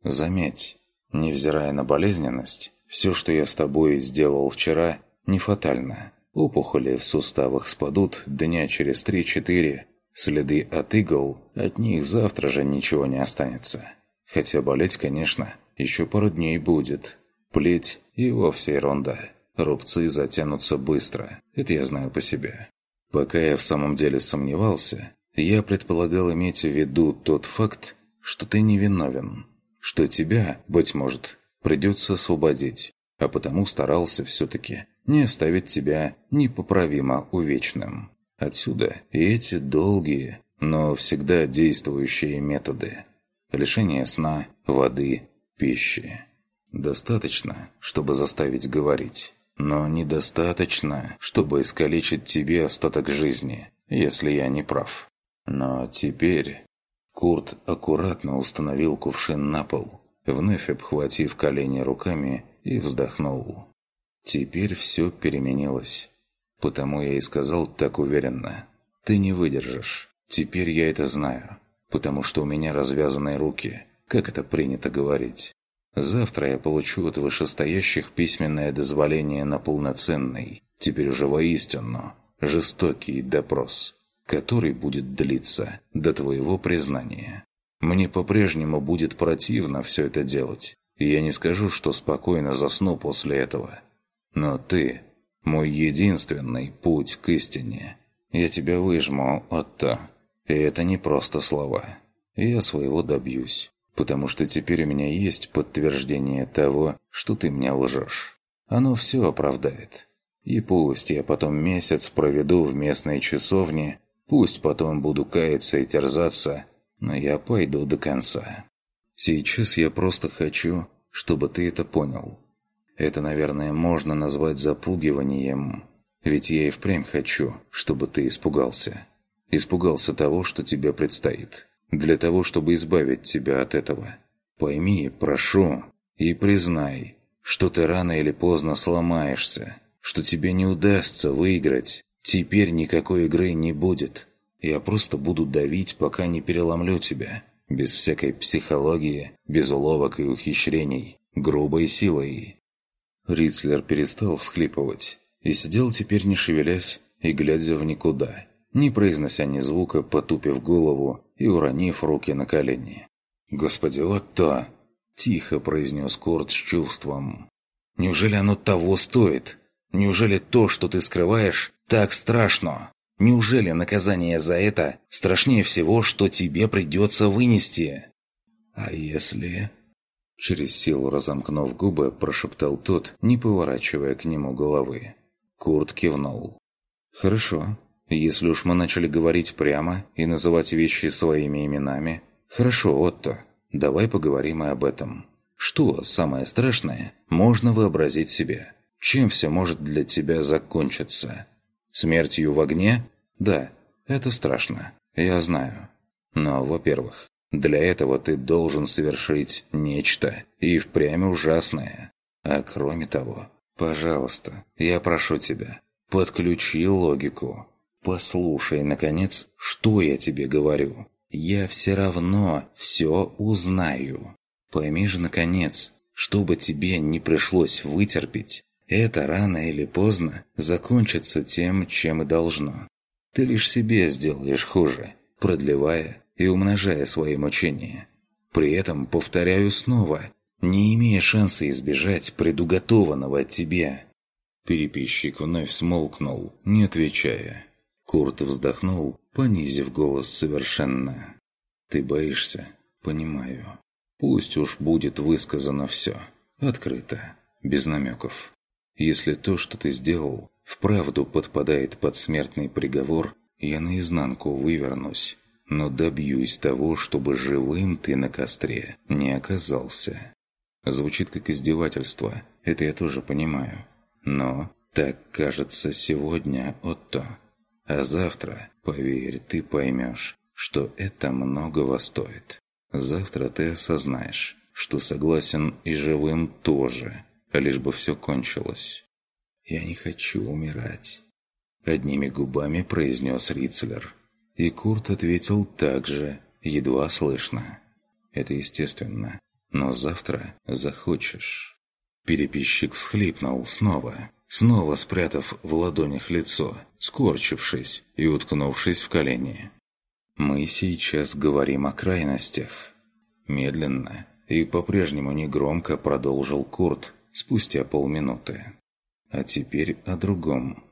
«Заметь, невзирая на болезненность, все, что я с тобой сделал вчера, не фатально. Опухоли в суставах спадут дня через три-четыре, Следы от игл, от них завтра же ничего не останется. Хотя болеть, конечно, еще пару дней будет. Плеть и вовсе ерунда. Рубцы затянутся быстро, это я знаю по себе. Пока я в самом деле сомневался, я предполагал иметь в виду тот факт, что ты невиновен, что тебя, быть может, придется освободить, а потому старался все-таки не оставить тебя непоправимо увечным. Отсюда и эти долгие, но всегда действующие методы. Лишение сна, воды, пищи. Достаточно, чтобы заставить говорить. Но недостаточно, чтобы искалечить тебе остаток жизни, если я не прав. Но теперь... Курт аккуратно установил кувшин на пол, вновь обхватив колени руками и вздохнул. Теперь все переменилось. Потому я и сказал так уверенно. «Ты не выдержишь. Теперь я это знаю. Потому что у меня развязанные руки, как это принято говорить. Завтра я получу от вышестоящих письменное дозволение на полноценный, теперь уже воистину, жестокий допрос, который будет длиться до твоего признания. Мне по-прежнему будет противно все это делать, я не скажу, что спокойно засну после этого. Но ты мой единственный путь к истине. Я тебя выжму, Отто. И это не просто слова. Я своего добьюсь, потому что теперь у меня есть подтверждение того, что ты мне лжешь. Оно все оправдает. И пусть я потом месяц проведу в местной часовне, пусть потом буду каяться и терзаться, но я пойду до конца. Сейчас я просто хочу, чтобы ты это понял. Это, наверное, можно назвать запугиванием. Ведь я и впрямь хочу, чтобы ты испугался. Испугался того, что тебе предстоит. Для того, чтобы избавить тебя от этого. Пойми, прошу, и признай, что ты рано или поздно сломаешься, что тебе не удастся выиграть. Теперь никакой игры не будет. Я просто буду давить, пока не переломлю тебя. Без всякой психологии, без уловок и ухищрений, грубой силой. Рицлер перестал всхлипывать и сидел теперь не шевелясь и глядя в никуда, не произнося ни звука, потупив голову и уронив руки на колени. «Господи, вот то!» – тихо произнес Курт с чувством. «Неужели оно того стоит? Неужели то, что ты скрываешь, так страшно? Неужели наказание за это страшнее всего, что тебе придется вынести?» «А если...» Через силу разомкнув губы, прошептал тот, не поворачивая к нему головы. Курт кивнул. «Хорошо. Если уж мы начали говорить прямо и называть вещи своими именами... Хорошо, Отто, давай поговорим и об этом. Что, самое страшное, можно вообразить себе? Чем все может для тебя закончиться? Смертью в огне? Да, это страшно. Я знаю. Но, во-первых, для этого ты должен совершить нечто и впрямь ужасное. А кроме того, пожалуйста, я прошу тебя, подключи логику. Послушай, наконец, что я тебе говорю. Я все равно все узнаю. Пойми же, наконец, чтобы тебе не пришлось вытерпеть, это рано или поздно закончится тем, чем и должно. Ты лишь себе сделаешь хуже, продлевая и умножая свои мучения. При этом, повторяю снова, не имея шанса избежать предуготованного тебе. Переписчик вновь смолкнул, не отвечая. Курт вздохнул, понизив голос совершенно. «Ты боишься? Понимаю. Пусть уж будет высказано все. Открыто. Без намеков. Если то, что ты сделал, вправду подпадает под смертный приговор, я наизнанку вывернусь но добьюсь того, чтобы живым ты на костре не оказался. Звучит как издевательство, это я тоже понимаю. Но так кажется сегодня, Отто. А завтра, поверь, ты поймешь, что это многого стоит. Завтра ты осознаешь, что согласен и живым тоже, лишь бы все кончилось. «Я не хочу умирать», — одними губами произнес Рицлер. И Курт ответил так же, едва слышно. «Это естественно, но завтра захочешь». Переписчик всхлипнул снова, снова спрятав в ладонях лицо, скорчившись и уткнувшись в колени. «Мы сейчас говорим о крайностях». Медленно и по-прежнему негромко продолжил Курт спустя полминуты. «А теперь о другом.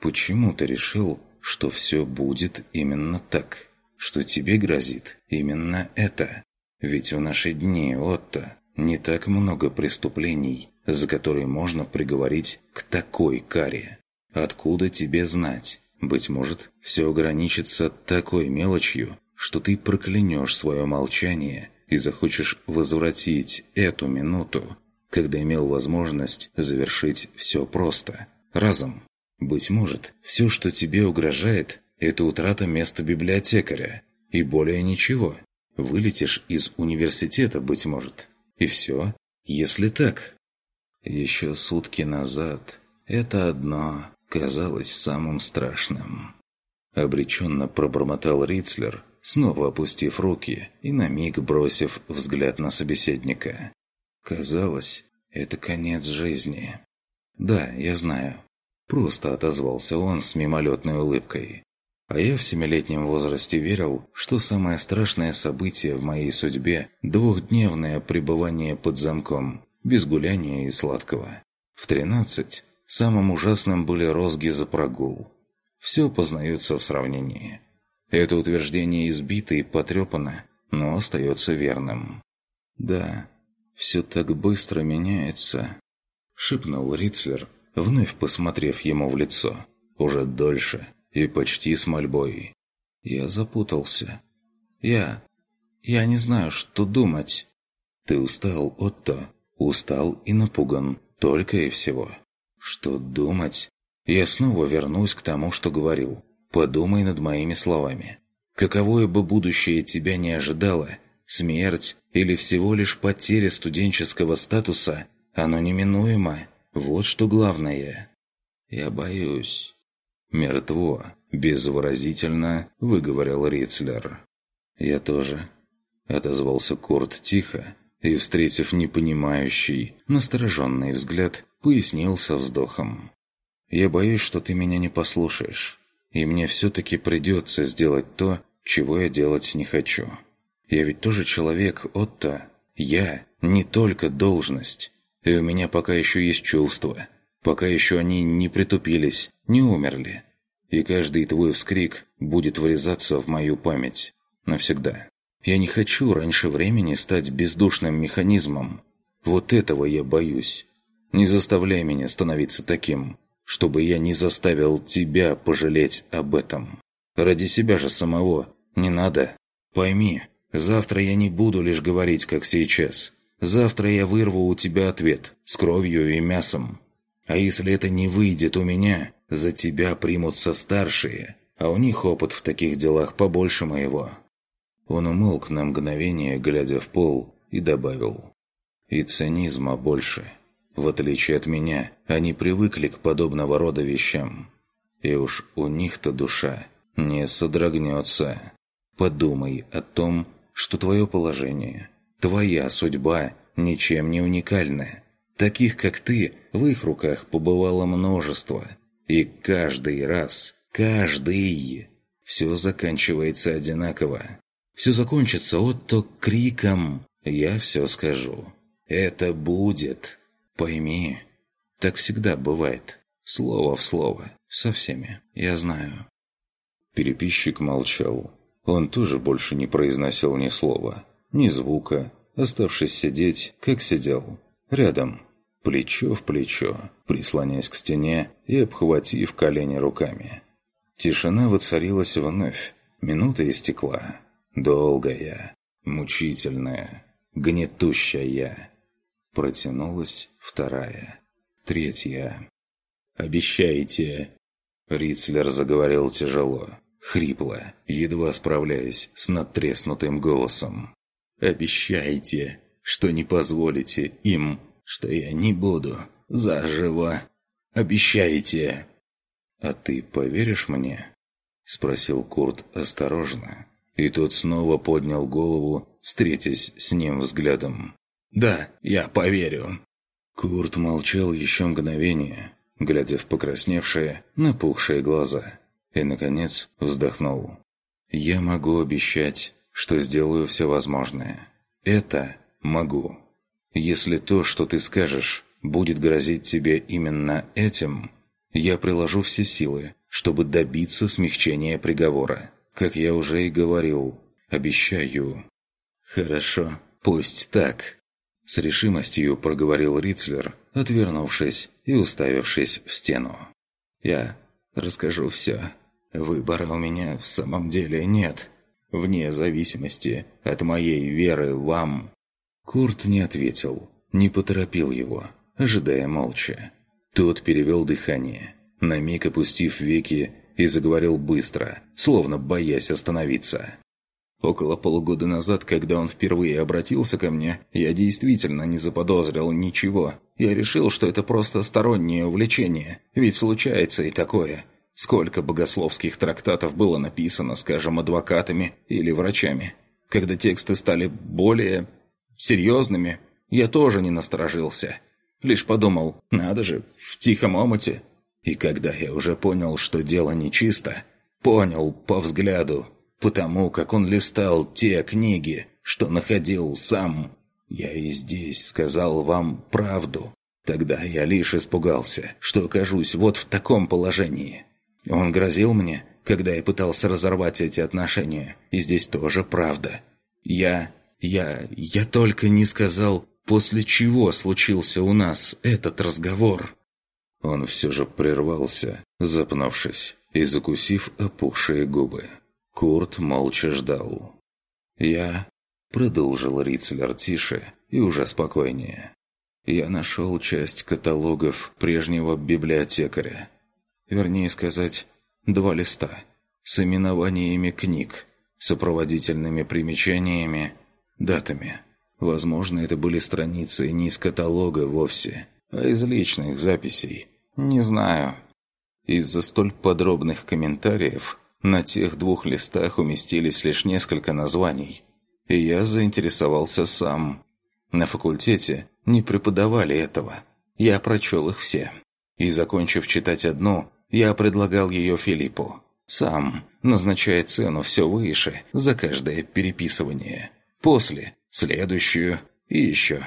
Почему ты решил, что все будет именно так, что тебе грозит именно это. Ведь в наши дни, Отто, не так много преступлений, за которые можно приговорить к такой каре. Откуда тебе знать? Быть может, все ограничится такой мелочью, что ты проклянешь свое молчание и захочешь возвратить эту минуту, когда имел возможность завершить все просто, разом, быть может, все, что тебе угрожает, это утрата места библиотекаря. И более ничего. Вылетишь из университета, быть может. И все. Если так. Еще сутки назад это одно казалось самым страшным. Обреченно пробормотал Рицлер, снова опустив руки и на миг бросив взгляд на собеседника. Казалось, это конец жизни. Да, я знаю, Просто отозвался он с мимолетной улыбкой. А я в семилетнем возрасте верил, что самое страшное событие в моей судьбе – двухдневное пребывание под замком, без гуляния и сладкого. В тринадцать самым ужасным были розги за прогул. Все познается в сравнении. Это утверждение избито и потрепано, но остается верным. «Да, все так быстро меняется», – шепнул Рицлер, вновь посмотрев ему в лицо, уже дольше и почти с мольбой. Я запутался. Я... я не знаю, что думать. Ты устал, Отто, устал и напуган, только и всего. Что думать? Я снова вернусь к тому, что говорил. Подумай над моими словами. Каковое бы будущее тебя не ожидало, смерть или всего лишь потеря студенческого статуса, оно неминуемо. Вот что главное. Я боюсь. Мертво, безвыразительно выговорил Рицлер. Я тоже. Отозвался Корт тихо и, встретив непонимающий, настороженный взгляд, пояснил со вздохом. «Я боюсь, что ты меня не послушаешь, и мне все-таки придется сделать то, чего я делать не хочу. Я ведь тоже человек, Отто. Я не только должность. И у меня пока еще есть чувства. Пока еще они не притупились, не умерли. И каждый твой вскрик будет врезаться в мою память. Навсегда. Я не хочу раньше времени стать бездушным механизмом. Вот этого я боюсь. Не заставляй меня становиться таким, чтобы я не заставил тебя пожалеть об этом. Ради себя же самого не надо. Пойми, завтра я не буду лишь говорить, как сейчас. Завтра я вырву у тебя ответ с кровью и мясом. А если это не выйдет у меня, за тебя примутся старшие, а у них опыт в таких делах побольше моего». Он умолк на мгновение, глядя в пол, и добавил. «И цинизма больше. В отличие от меня, они привыкли к подобного рода вещам. И уж у них-то душа не содрогнется. Подумай о том, что твое положение, твоя судьба ничем не уникальна. Таких, как ты, в их руках побывало множество. И каждый раз, каждый, все заканчивается одинаково. Все закончится отто криком «Я все скажу». Это будет. Пойми. Так всегда бывает. Слово в слово. Со всеми. Я знаю. Переписчик молчал. Он тоже больше не произносил ни слова, ни звука, оставшись сидеть, как сидел, рядом, плечо в плечо, прислоняясь к стене и обхватив колени руками. Тишина воцарилась вновь, минута истекла. Долгая, мучительная, гнетущая. Протянулась вторая, третья. «Обещайте!» Рицлер заговорил тяжело, хрипло, едва справляясь с надтреснутым голосом. «Обещайте, что не позволите им, что я не буду заживо. Обещайте!» «А ты поверишь мне?» – спросил Курт осторожно. И тот снова поднял голову, встретясь с ним взглядом. «Да, я поверю». Курт молчал еще мгновение, глядя в покрасневшие, напухшие глаза. И, наконец, вздохнул. «Я могу обещать, что сделаю все возможное. Это могу. Если то, что ты скажешь, будет грозить тебе именно этим, я приложу все силы, чтобы добиться смягчения приговора. Как я уже и говорил, обещаю». «Хорошо, пусть так», — с решимостью проговорил Рицлер, отвернувшись и уставившись в стену. «Я расскажу все. Выбора у меня в самом деле нет, вне зависимости от моей веры вам». Курт не ответил, не поторопил его, ожидая молча. Тот перевел дыхание, на миг опустив веки и заговорил быстро, словно боясь остановиться. Около полугода назад, когда он впервые обратился ко мне, я действительно не заподозрил ничего. Я решил, что это просто стороннее увлечение, ведь случается и такое. Сколько богословских трактатов было написано, скажем, адвокатами или врачами. Когда тексты стали более серьезными, я тоже не насторожился. Лишь подумал, надо же, в тихом омуте и когда я уже понял, что дело нечисто, понял по взгляду, потому как он листал те книги, что находил сам, я и здесь сказал вам правду. Тогда я лишь испугался, что окажусь вот в таком положении. Он грозил мне, когда я пытался разорвать эти отношения, и здесь тоже правда. Я... я... я только не сказал, после чего случился у нас этот разговор. Он все же прервался, запнувшись и закусив опухшие губы. Курт молча ждал. «Я...» — продолжил Рицлер тише и уже спокойнее. «Я нашел часть каталогов прежнего библиотекаря. Вернее сказать, два листа с именованиями книг, сопроводительными примечаниями, датами. Возможно, это были страницы не из каталога вовсе, а из личных записей. Не знаю. Из-за столь подробных комментариев на тех двух листах уместились лишь несколько названий. И я заинтересовался сам. На факультете не преподавали этого. Я прочел их все. И, закончив читать одну, я предлагал ее Филиппу. Сам, назначая цену все выше за каждое переписывание. После – следующую и еще.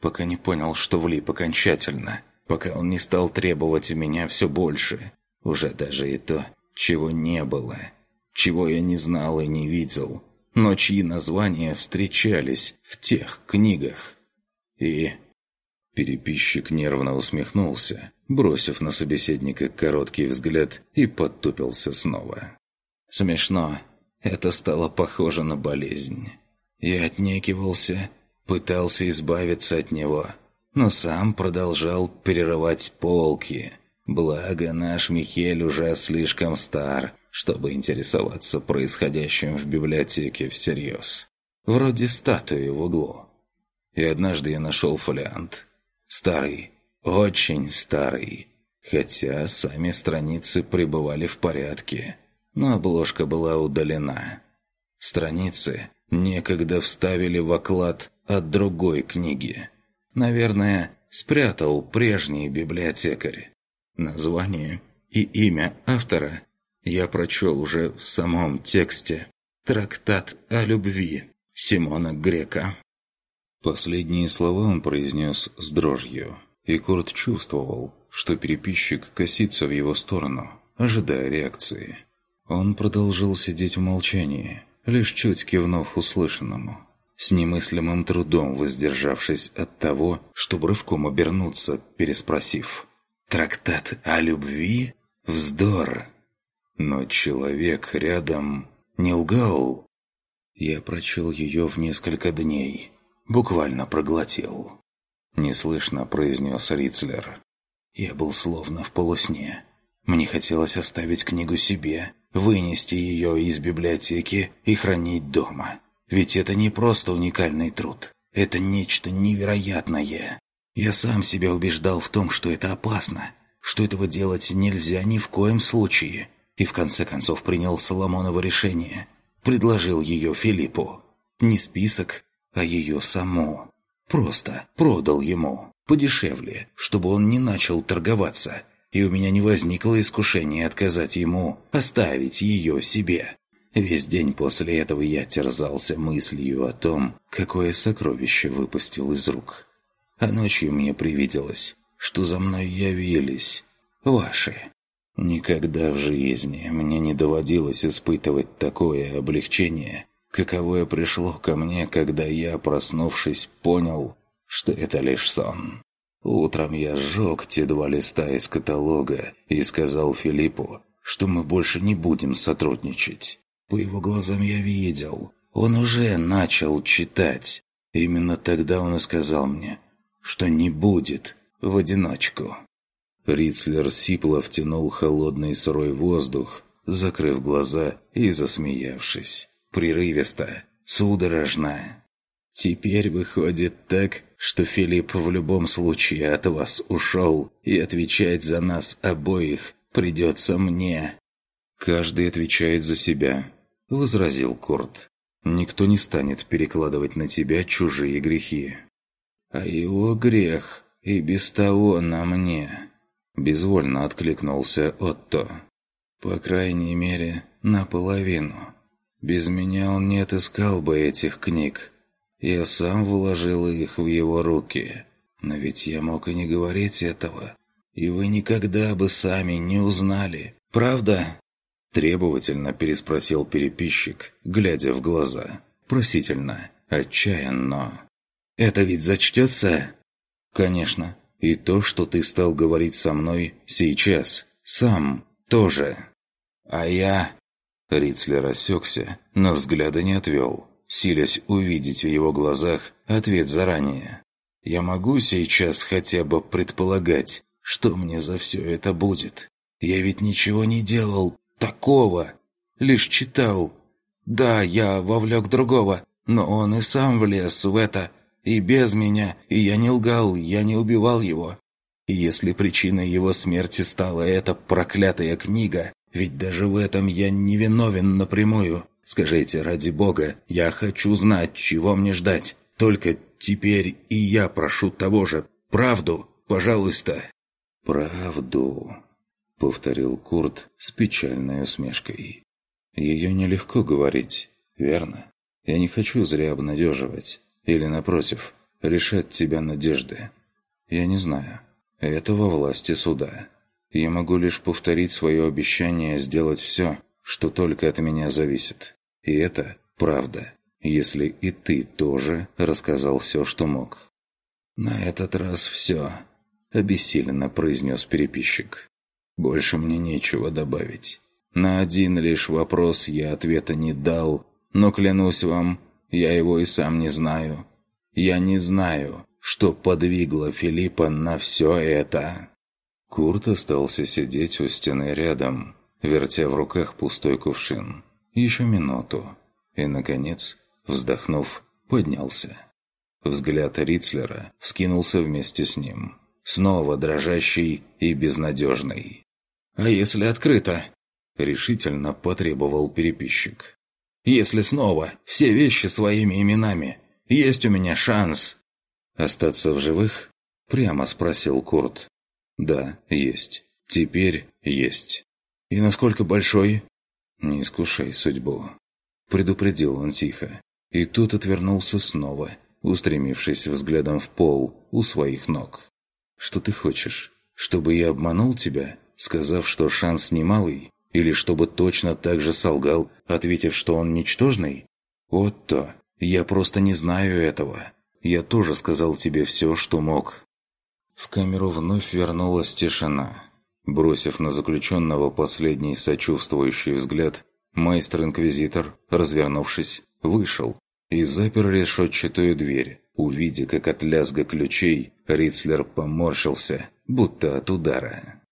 Пока не понял, что влип окончательно. Пока он не стал требовать у меня все больше. Уже даже и то, чего не было. Чего я не знал и не видел. Но чьи названия встречались в тех книгах. И... Переписчик нервно усмехнулся, бросив на собеседника короткий взгляд и подтупился снова. Смешно. Это стало похоже на болезнь. Я отнекивался, пытался избавиться от него, но сам продолжал перерывать полки. Благо, наш Михель уже слишком стар, чтобы интересоваться происходящим в библиотеке всерьез. Вроде статуи в углу. И однажды я нашел фолиант. Старый, очень старый. Хотя сами страницы пребывали в порядке, но обложка была удалена. Страницы некогда вставили в оклад от другой книги. Наверное, спрятал прежний библиотекарь. Название и имя автора я прочел уже в самом тексте. Трактат о любви Симона Грека. Последние слова он произнес с дрожью, и Курт чувствовал, что переписчик косится в его сторону, ожидая реакции. Он продолжил сидеть в молчании, лишь чуть кивнув услышанному, с немыслимым трудом воздержавшись от того, чтобы рывком обернуться, переспросив «Трактат о любви? Вздор!» Но человек рядом не лгал. Я прочел ее в несколько дней, буквально проглотил. Неслышно произнес Рицлер. Я был словно в полусне. Мне хотелось оставить книгу себе, вынести ее из библиотеки и хранить дома. Ведь это не просто уникальный труд. Это нечто невероятное. Я сам себя убеждал в том, что это опасно, что этого делать нельзя ни в коем случае. И в конце концов принял Соломоново решение. Предложил ее Филиппу. Не список, а ее саму. Просто продал ему. Подешевле, чтобы он не начал торговаться – и у меня не возникло искушения отказать ему, оставить ее себе. Весь день после этого я терзался мыслью о том, какое сокровище выпустил из рук. А ночью мне привиделось, что за мной явились ваши. Никогда в жизни мне не доводилось испытывать такое облегчение, каковое пришло ко мне, когда я, проснувшись, понял, что это лишь сон. Утром я сжег те два листа из каталога и сказал Филиппу, что мы больше не будем сотрудничать. По его глазам я видел, он уже начал читать. Именно тогда он и сказал мне, что не будет в одиночку. Рицлер сипло втянул холодный сырой воздух, закрыв глаза и засмеявшись. Прерывисто, судорожно. Теперь выходит так, что Филипп в любом случае от вас ушел, и отвечать за нас обоих придется мне». «Каждый отвечает за себя», — возразил Курт. «Никто не станет перекладывать на тебя чужие грехи». «А его грех и без того на мне», — безвольно откликнулся Отто. «По крайней мере, наполовину. Без меня он не отыскал бы этих книг». Я сам вложил их в его руки. Но ведь я мог и не говорить этого. И вы никогда бы сами не узнали. Правда?» Требовательно переспросил переписчик, глядя в глаза. Просительно, отчаянно. «Это ведь зачтется?» «Конечно. И то, что ты стал говорить со мной сейчас. Сам. Тоже. А я...» Рицлер осекся, но взгляда не отвел силясь увидеть в его глазах ответ заранее. «Я могу сейчас хотя бы предполагать, что мне за все это будет. Я ведь ничего не делал такого, лишь читал. Да, я вовлек другого, но он и сам влез в это, и без меня, и я не лгал, я не убивал его. И если причиной его смерти стала эта проклятая книга, ведь даже в этом я не виновен напрямую, Скажите, ради бога, я хочу знать, чего мне ждать. Только теперь и я прошу того же. Правду, пожалуйста». «Правду», — повторил Курт с печальной усмешкой. «Ее нелегко говорить, верно? Я не хочу зря обнадеживать. Или, напротив, лишать тебя надежды. Я не знаю. Это во власти суда. Я могу лишь повторить свое обещание сделать все, что только от меня зависит. И это правда, если и ты тоже рассказал все, что мог. «На этот раз все», – обессиленно произнес переписчик. «Больше мне нечего добавить. На один лишь вопрос я ответа не дал, но клянусь вам, я его и сам не знаю. Я не знаю, что подвигло Филиппа на все это». Курт остался сидеть у стены рядом, вертя в руках пустой кувшин. Еще минуту. И, наконец, вздохнув, поднялся. Взгляд Рицлера вскинулся вместе с ним. Снова дрожащий и безнадежный. «А если открыто?» – решительно потребовал переписчик. «Если снова все вещи своими именами, есть у меня шанс». «Остаться в живых?» – прямо спросил Курт. «Да, есть. Теперь есть». «И насколько большой?» «Не искушай судьбу», – предупредил он тихо. И тут отвернулся снова – устремившись взглядом в пол у своих ног. «Что ты хочешь? Чтобы я обманул тебя, сказав, что шанс немалый? Или чтобы точно так же солгал, ответив, что он ничтожный? Вот-то, я просто не знаю этого. Я тоже сказал тебе все, что мог». В камеру вновь вернулась тишина. Бросив на заключенного последний сочувствующий взгляд, майстер-инквизитор, развернувшись, вышел, и запер решетчатую дверь. Увидя, как от лязга ключей, Рицлер поморщился, будто от удара.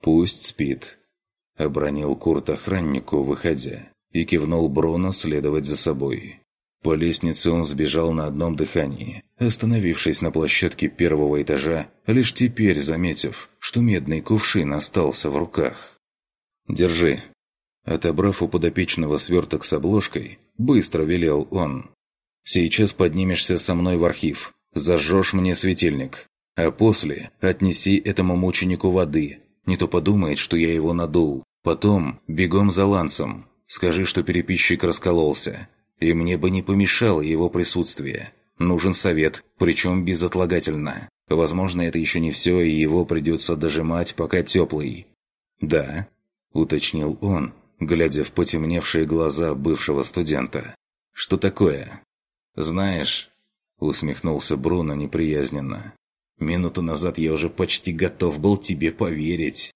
«Пусть спит», — обронил Курт охраннику, выходя, и кивнул Бруно следовать за собой. По лестнице он сбежал на одном дыхании, остановившись на площадке первого этажа, лишь теперь заметив, что медный кувшин остался в руках. «Держи». Отобрав у подопечного сверток с обложкой, быстро велел он. Сейчас поднимешься со мной в архив, зажжешь мне светильник, а после отнеси этому мученику воды, не то подумает, что я его надул. Потом бегом за ланцем, скажи, что переписчик раскололся, и мне бы не помешало его присутствие. Нужен совет, причем безотлагательно. Возможно, это еще не все, и его придется дожимать, пока теплый. «Да», — уточнил он, глядя в потемневшие глаза бывшего студента. «Что такое?» «Знаешь...» – усмехнулся Бруно неприязненно. «Минуту назад я уже почти готов был тебе поверить».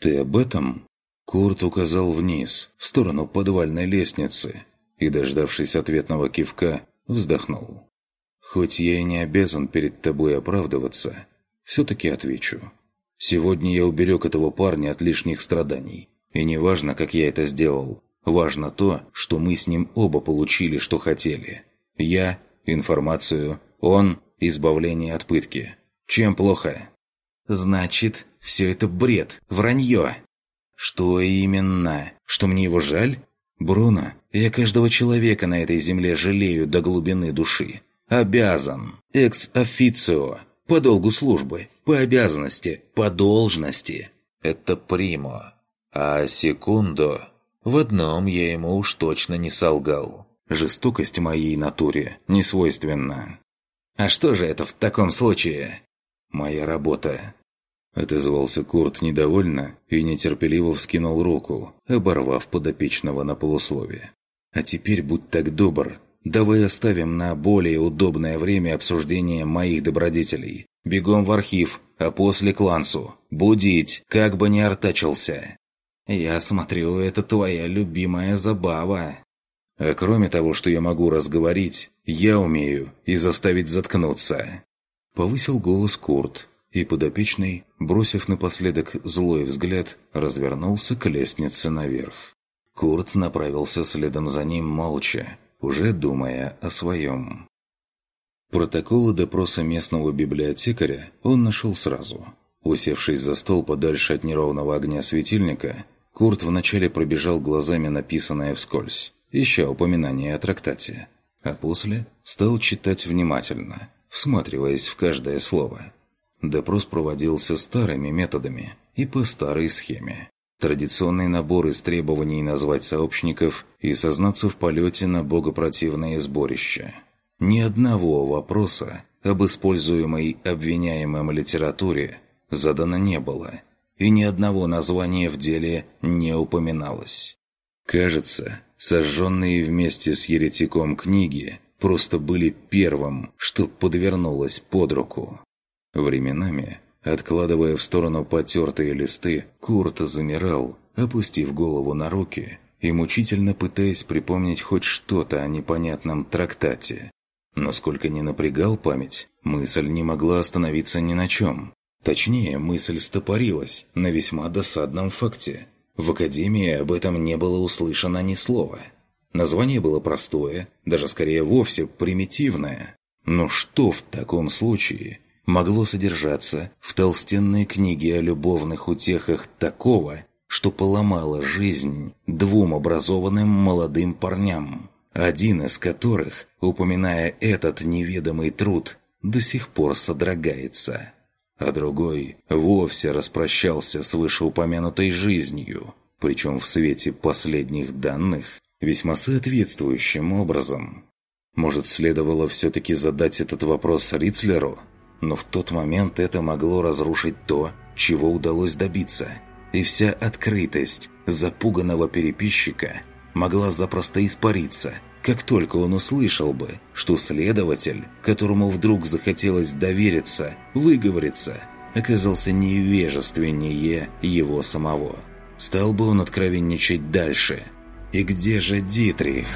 «Ты об этом?» Курт указал вниз, в сторону подвальной лестницы, и, дождавшись ответного кивка, вздохнул. «Хоть я и не обязан перед тобой оправдываться, все-таки отвечу. Сегодня я уберег этого парня от лишних страданий. И не важно, как я это сделал. Важно то, что мы с ним оба получили, что хотели. Я – информацию, он – избавление от пытки. Чем плохо? Значит, все это бред, вранье. Что именно? Что мне его жаль? Бруно, я каждого человека на этой земле жалею до глубины души. Обязан. Экс-официо. По долгу службы. По обязанности. По должности. Это примо. А секунду. В одном я ему уж точно не солгал. Жестокость моей натуре не свойственна. «А что же это в таком случае?» «Моя работа». Отозвался Курт недовольно и нетерпеливо вскинул руку, оборвав подопечного на полусловие. «А теперь будь так добр, давай оставим на более удобное время обсуждение моих добродетелей. Бегом в архив, а после к Лансу. Будить, как бы не артачился». «Я смотрю, это твоя любимая забава», а кроме того, что я могу разговорить, я умею и заставить заткнуться. Повысил голос Курт, и подопечный, бросив напоследок злой взгляд, развернулся к лестнице наверх. Курт направился следом за ним молча, уже думая о своем. Протоколы допроса местного библиотекаря он нашел сразу. Усевшись за стол подальше от неровного огня светильника, Курт вначале пробежал глазами написанное вскользь ища упоминания о трактате, а после стал читать внимательно, всматриваясь в каждое слово. Допрос проводился старыми методами и по старой схеме. Традиционный набор из требований назвать сообщников и сознаться в полете на богопротивное сборище. Ни одного вопроса об используемой обвиняемым литературе задано не было, и ни одного названия в деле не упоминалось. Кажется, сожженные вместе с еретиком книги просто были первым, что подвернулось под руку. Временами, откладывая в сторону потертые листы, Курт замирал, опустив голову на руки и мучительно пытаясь припомнить хоть что-то о непонятном трактате. Но сколько ни напрягал память, мысль не могла остановиться ни на чем. Точнее, мысль стопорилась на весьма досадном факте. В Академии об этом не было услышано ни слова – Название было простое, даже скорее вовсе примитивное. Но что в таком случае могло содержаться в толстенной книге о любовных утехах такого, что поломало жизнь двум образованным молодым парням, один из которых, упоминая этот неведомый труд, до сих пор содрогается, а другой вовсе распрощался с вышеупомянутой жизнью, причем в свете последних данных весьма соответствующим образом. Может, следовало все-таки задать этот вопрос Рицлеру? Но в тот момент это могло разрушить то, чего удалось добиться. И вся открытость запуганного переписчика могла запросто испариться, как только он услышал бы, что следователь, которому вдруг захотелось довериться, выговориться, оказался невежественнее его самого. Стал бы он откровенничать дальше – и где же Дитрих?